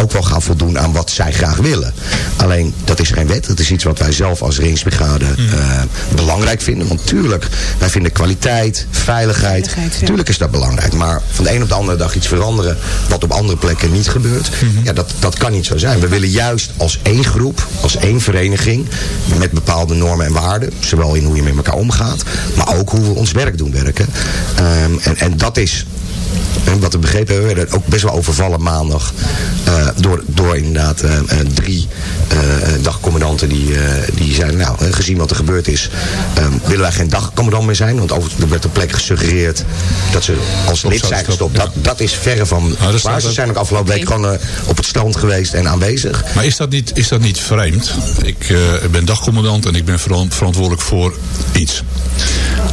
ook wel gaan voldoen aan wat zij graag willen. Alleen dat is geen wet. Dat is iets wat wij zelf als reddingsbrigade uh, belangrijk vinden. Want tuurlijk, wij vinden kwaliteit, veiligheid. veiligheid ja. Tuurlijk is dat belangrijk. Maar van de een op de andere dag iets veranderen wat op andere plekken niet gebeurt. Mm Ja, dat, dat kan niet zo zijn. We willen juist als één groep, als één vereniging met bepaalde normen en waarden. Zowel in hoe je met elkaar omgaat. Maar ook hoe we ons werk doen werken. Um, en, en dat is wat we begrepen hebben, we werden ook best wel overvallen maandag. Uh, door, door inderdaad uh, drie uh, dagcommandanten die, die zeiden, nou, gezien wat er gebeurd is, willen wij geen dagcommandant meer zijn. Want over, er werd op plek gesuggereerd dat ze als lid zijn gestopt. Ja. Dat, dat is verre van nou, waar. Ze zijn ook afgelopen week gewoon op het strand geweest en aanwezig. Maar is dat niet, is dat niet vreemd? Ik ben dagcommandant en ik ben verantwoordelijk voor iets.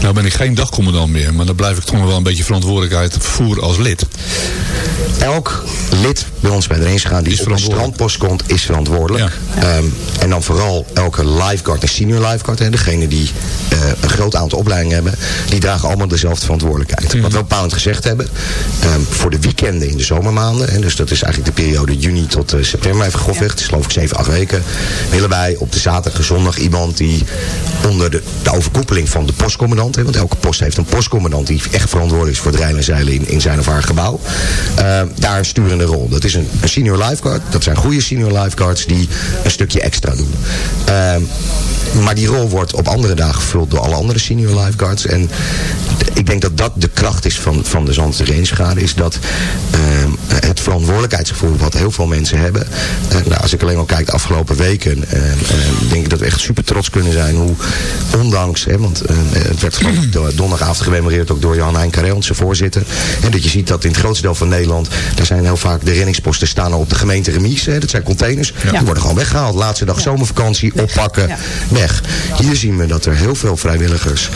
Nou ben ik geen dagcommandant meer, maar dan blijf ik toch nog wel een beetje verantwoordelijkheid voeren als lid. Elk lid bij ons bij de gaan die op een strandpost komt, is verantwoordelijk. Ja. Um, en dan vooral elke lifeguard en senior lifeguard, hè, degene die uh, een groot aantal opleidingen hebben, die dragen allemaal dezelfde verantwoordelijkheid. Mm. Wat we bepalend gezegd hebben, um, voor de weekenden in de zomermaanden, en dus dat is eigenlijk de periode juni tot uh, september even grofweg, het is geloof ik 7, 8 weken, willen wij op de zaterdag en zondag iemand die onder de, de overkoepeling van de postcommandant, hè, want elke post heeft een postcommandant die echt verantwoordelijk is voor het rijden en zeilen in, in zijn of gebouw, uh, daar een sturende rol. Dat is een, senior lifeguard, dat zijn goede senior lifeguards die een stukje extra doen. Uh, maar die rol wordt op andere dagen gevuld door alle andere senior lifeguards. En ik denk dat dat de kracht is van, van de Zandse Rangeschade. Is dat uh, het verantwoordelijkheidsgevoel wat heel veel mensen hebben. Uh, nou, als ik alleen al kijk de afgelopen weken. Denk ik dat we echt super trots kunnen zijn. Hoe ondanks, hè, want het werd donderdagavond gememoreerd ook door Jan Hein Carré, onze voorzitter. En dat je ziet dat in het grootste deel van Nederland. Daar zijn heel vaak de reddingsposten staan al op de gemeente remise. Hè, dat zijn containers. Ja. Die worden gewoon weggehaald. Laatste dag ja. zomervakantie oppakken. Ja. Weg. Hier zien we dat er heel veel vrijwilligers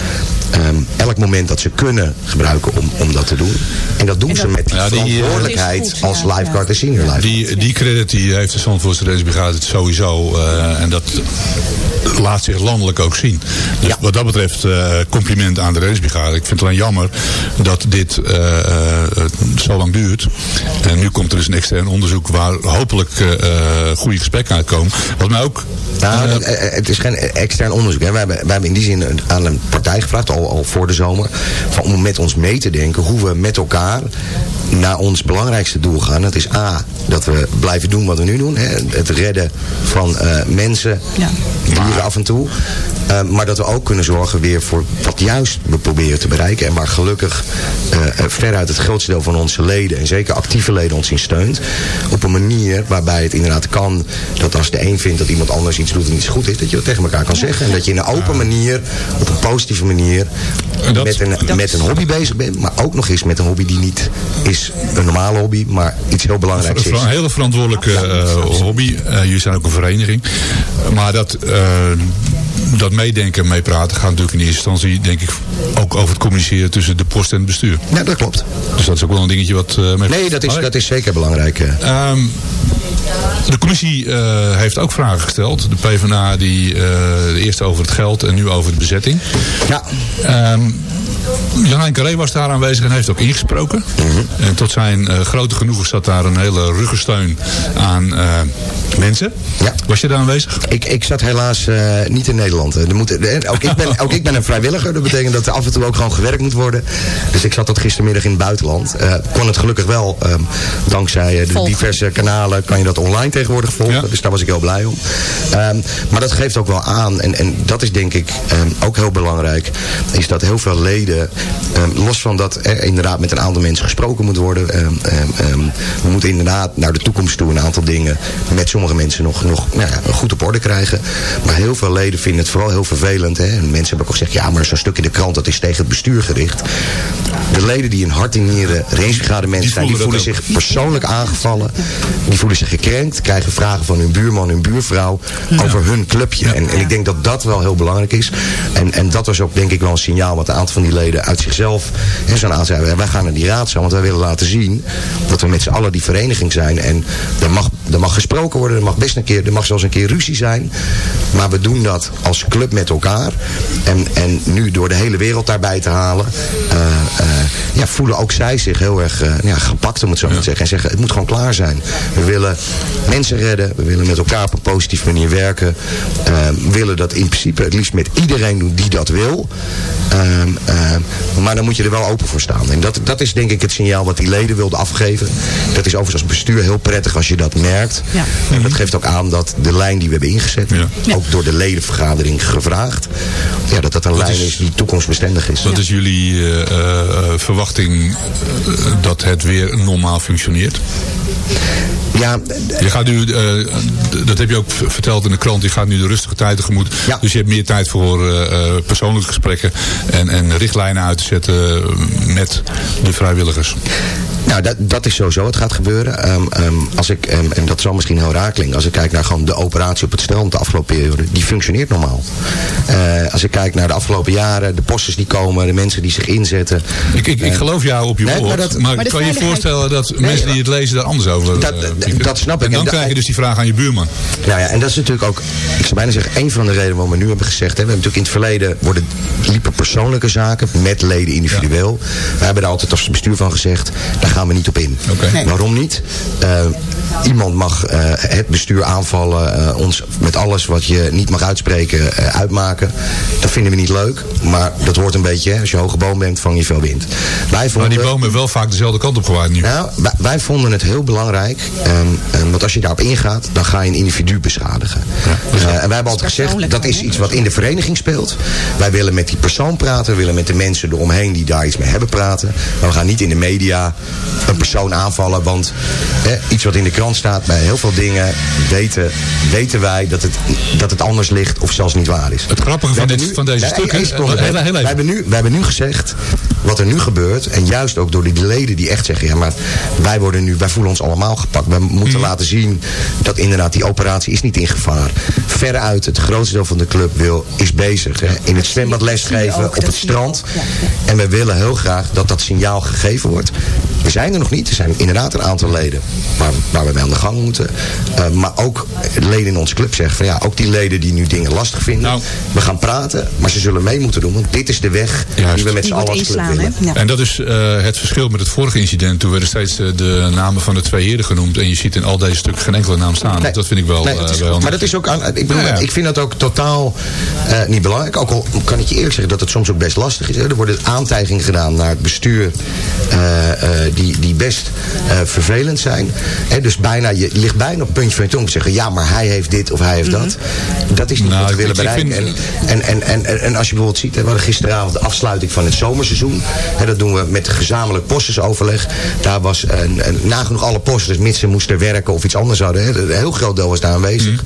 um, elk moment dat ze kunnen gebruiken om, om dat te doen. En dat doen en dat, ze met die, ja, die verantwoordelijkheid goed, als ja, lifeguard en senior lifeguard. Die, die credit die heeft de Zandvoortse Reddingsbrigade sowieso. Uh, en dat laat zich landelijk ook zien. Dus wat dat betreft uh, compliment aan de reddingsbrigade. Ik vind het alleen jammer dat dit uh, zo lang duurt. En nu komt er dus een extern onderzoek waar hopelijk goede gesprekken uitkomen. Wat mij ook... Nou, het is geen extern onderzoek. Hè. We, hebben, we hebben in die zin aan een partij gevraagd, al, al voor de zomer, van, om met ons mee te denken hoe we met elkaar naar ons belangrijkste doel gaan. Dat is A, dat we blijven doen wat we nu doen. Hè. Het redden van uh, mensen, ja. dieren af en toe. Uh, maar dat we ook kunnen zorgen weer voor wat juist we proberen te bereiken. En waar gelukkig uh, veruit het grootste deel van onze leden, en zeker actieve leden, ons in steunt. Op een manier waarbij het inderdaad kan dat als de een vindt dat iemand anders iets doet en iets goed is, dat je dat tegen elkaar kan zeggen. En dat je in een open manier, op een positieve manier, dat, met, een, met een hobby bezig bent. Maar ook nog eens met een hobby die niet is een normale hobby, maar iets heel belangrijks is. Een hele verantwoordelijke uh, hobby. Uh, jullie zijn ook een vereniging. Maar dat, uh, dat meedenken en meepraten gaat natuurlijk in eerste instantie, denk ik, ook over het communiceren tussen de post en het bestuur. Ja, dat klopt. Dus dat is ook wel een dingetje wat... nee, dat is, dat is zeker belangrijk. Um, de commissie eh, heeft ook vragen gesteld. De PvdA die, uh, de eerste over het geld en nu over de bezetting. Ja. Um, Jan Carré was daar aanwezig en heeft ook ingesproken. En tot zijn uh, grote genoegen zat daar een hele ruggensteun aan uh, mensen. Ja. Was je daar aanwezig? Ik, ik zat helaas uh, niet in Nederland. Er moet, ook, ik ben, [LAUGHS] ook ik ben een vrijwilliger. Dat betekent dat er af en toe ook gewoon gewerkt moet worden. Dus ik zat tot gistermiddag in het buitenland. kon het gelukkig wel, um, dankzij de diverse kanalen, kan je dat online tegenwoordig volgen. Ja. Dus daar was ik heel blij om. Um, maar dat geeft ook wel aan, en, en dat is denk ik um, ook heel belangrijk, is dat heel veel leden Um, los van dat er inderdaad met een aantal mensen gesproken moet worden. We moeten inderdaad naar de toekomst toe een aantal dingen met sommige mensen nog, nog nou ja, goed op orde krijgen. Maar heel veel leden vinden het vooral heel vervelend. Hè. En mensen hebben ook gezegd, ja maar zo'n stuk in de krant dat is tegen het bestuur gericht. De leden die in hart en nieren mensen zijn, die voelen zich persoonlijk aangevallen. Die voelen zich gekrenkt, krijgen vragen van hun buurman, hun buurvrouw ja. over hun clubje. En, en ik denk dat dat wel heel belangrijk is. En, en dat was ook denk ik wel een signaal wat een aantal van die leden uit zichzelf en zo'n aanzeiden. Wij gaan naar die raadzaal, want wij willen laten zien dat we met z'n allen die vereniging zijn. En er mag, er mag gesproken worden, er mag best een keer, er mag zelfs een keer ruzie zijn. Maar we doen dat als club met elkaar. En, en nu door de hele wereld daarbij te halen, uh, uh, ja, voelen ook zij zich heel erg uh, ja, gepakt, om het zo maar te zeggen. En zeggen, het moet gewoon klaar zijn. We willen mensen redden, we willen met elkaar op een positieve manier werken. we willen dat in principe het liefst met iedereen doen die dat wil. maar dan moet je er wel open voor staan. En dat, dat is denk ik het signaal wat die leden wilden afgeven. Dat is overigens als bestuur heel prettig als je dat merkt. Ja. En dat geeft ook aan dat de lijn die we hebben ingezet, ja. ook door de ledenvergadering gevraagd, ja, dat dat een lijn is- is, die toekomstbestendig is. Wat is jullie uh, uh, verwachting uh, dat het weer normaal functioneert? Ja, Je gaat nu, uh, dat heb je ook verteld in de krant, je gaat nu de rustige tijd tegemoet. Ja. Dus je hebt meer tijd voor uh, persoonlijke gesprekken en, en richtlijnen uit te zetten met de vrijwilligers. Nou, dat, dat is sowieso wat gaat gebeuren. Um, um, als ik, um, en dat zal misschien heel raar klinken, als ik kijk naar gewoon de operatie op het strand de afgelopen periode, die functioneert normaal. Uh, als ik kijk naar de afgelopen jaren, de posters die komen, de mensen die zich inzetten. Ik, ik, ik geloof jou op je Nee, woord, maar maar, dat- maar, Maar de kan je je voorstellen dat Nee, mensen die het lezen daar anders over Dat- uh, dat- denken? dat snap ik. En dan En krijg je dus die vraag aan je buurman. Nou ja, en dat is natuurlijk ook, ik zou bijna zeggen, een van de redenen waarom we nu hebben gezegd. Hè, we hebben natuurlijk in het verleden worden, liepen persoonlijke zaken met leden individueel. We hebben daar altijd als bestuur van gezegd, daar gaan we niet op in. Nee. Waarom niet? Uh, iemand mag uh, het bestuur aanvallen, uh, ons met alles wat je niet mag uitspreken uh, uitmaken. Dat vinden we niet leuk, maar dat hoort een beetje, hè, als je hoge boom bent, vang je veel wind. Wij Maar vonden, die bomen hebben wel vaak dezelfde kant op gewaaid nu. nou, wij, wij vonden het heel belangrijk. Um, um, want als je daarop ingaat, dan ga je een individu beschadigen. Uh, en wij hebben altijd gezegd, dat is iets wat in de vereniging speelt. Wij willen met die persoon praten. We willen met de mensen eromheen die daar iets mee hebben praten. Maar we gaan niet in de media een persoon aanvallen. Want hè, iets wat in de krant staat, bij heel veel dingen weten, weten wij dat het, dat het anders ligt of zelfs niet waar is. Het grappige van, dit, nu- van deze Nee, stukken... heel wij, hebben nu, wij hebben nu gezegd wat er nu gebeurt. En juist ook door die leden die echt zeggen... ja, maar wij, worden nu, wij voelen ons allemaal gepakt. We moeten laten zien dat inderdaad die operatie is niet in gevaar. Veruit het grootste deel van de club wil, is bezig. Hè, in het zwembad lesgeven, ook, op het strand. ook, ja, ja. En we willen heel graag dat dat signaal gegeven wordt. We zijn er nog niet. Er zijn inderdaad een aantal leden waar, waar we mee aan de gang moeten. Uh, maar ook leden in onze club zeggen van ja, ook die leden die nu dingen lastig vinden. Nou. we gaan praten, maar ze zullen mee moeten doen. Want dit is de weg Juist. die we met z'n allen als club inslaan, hè? willen. Ja. En dat is uh, het verschil met het vorige incident. Toen werden steeds uh, de namen van de twee heren genoemd. En je ziet in al deze stukken geen enkele naam staan. Nee. dat vind ik wel, Nee, is wel maar dat is ook aan, ik, bedoel, Ja, ja. ik vind dat ook totaal uh, niet belangrijk. Ook al kan ik je eerlijk zeggen dat het soms ook best lastig is. Hè. Er worden aantijgingen gedaan naar het bestuur uh, uh, die, die best uh, vervelend zijn. Hè, dus bijna, je ligt bijna op het puntje van je tong te zeggen... ja, maar hij heeft dit of hij heeft dat. Dat is niet Nou, wat we ik- willen ik bereiken. vind- En, en, en, en, en als je bijvoorbeeld ziet... we hadden gisteravond de afsluiting van het zomerseizoen. Hè, dat doen we met gezamenlijk postersoverleg. Daar was een, een, nagenoeg alle posters, mits ze moesten werken of iets anders hadden. Hè, een heel groot deel was daar aanwezig.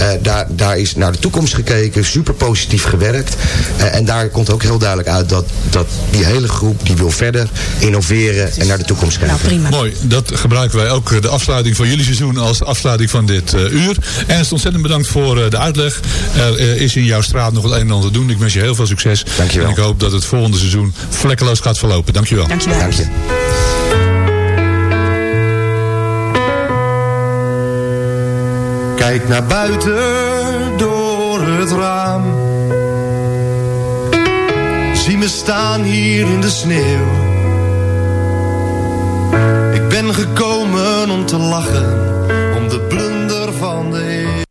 Uh, daar, daar is naar de toekomst gekeken, super positief gewerkt. Uh, en daar komt ook heel duidelijk uit dat, dat die hele groep die wil verder innoveren en naar de toekomst kijken. Nou, prima. Mooi, dat gebruiken wij ook eh, de afsluiting van jullie seizoen als afsluiting van dit uh, uur. Ernst, ontzettend bedankt voor uh, de uitleg. Er uh, is in jouw straat nog het een en ander te doen. Ik wens je heel veel succes. Dankjewel. En ik hoop dat het volgende seizoen vlekkeloos gaat verlopen. Dankjewel. Dankjewel. Dank je. Kijk naar buiten door het raam. Zie me staan hier in de sneeuw. Gekomen om te lachen, om de blunder van de eeuw.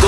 Tot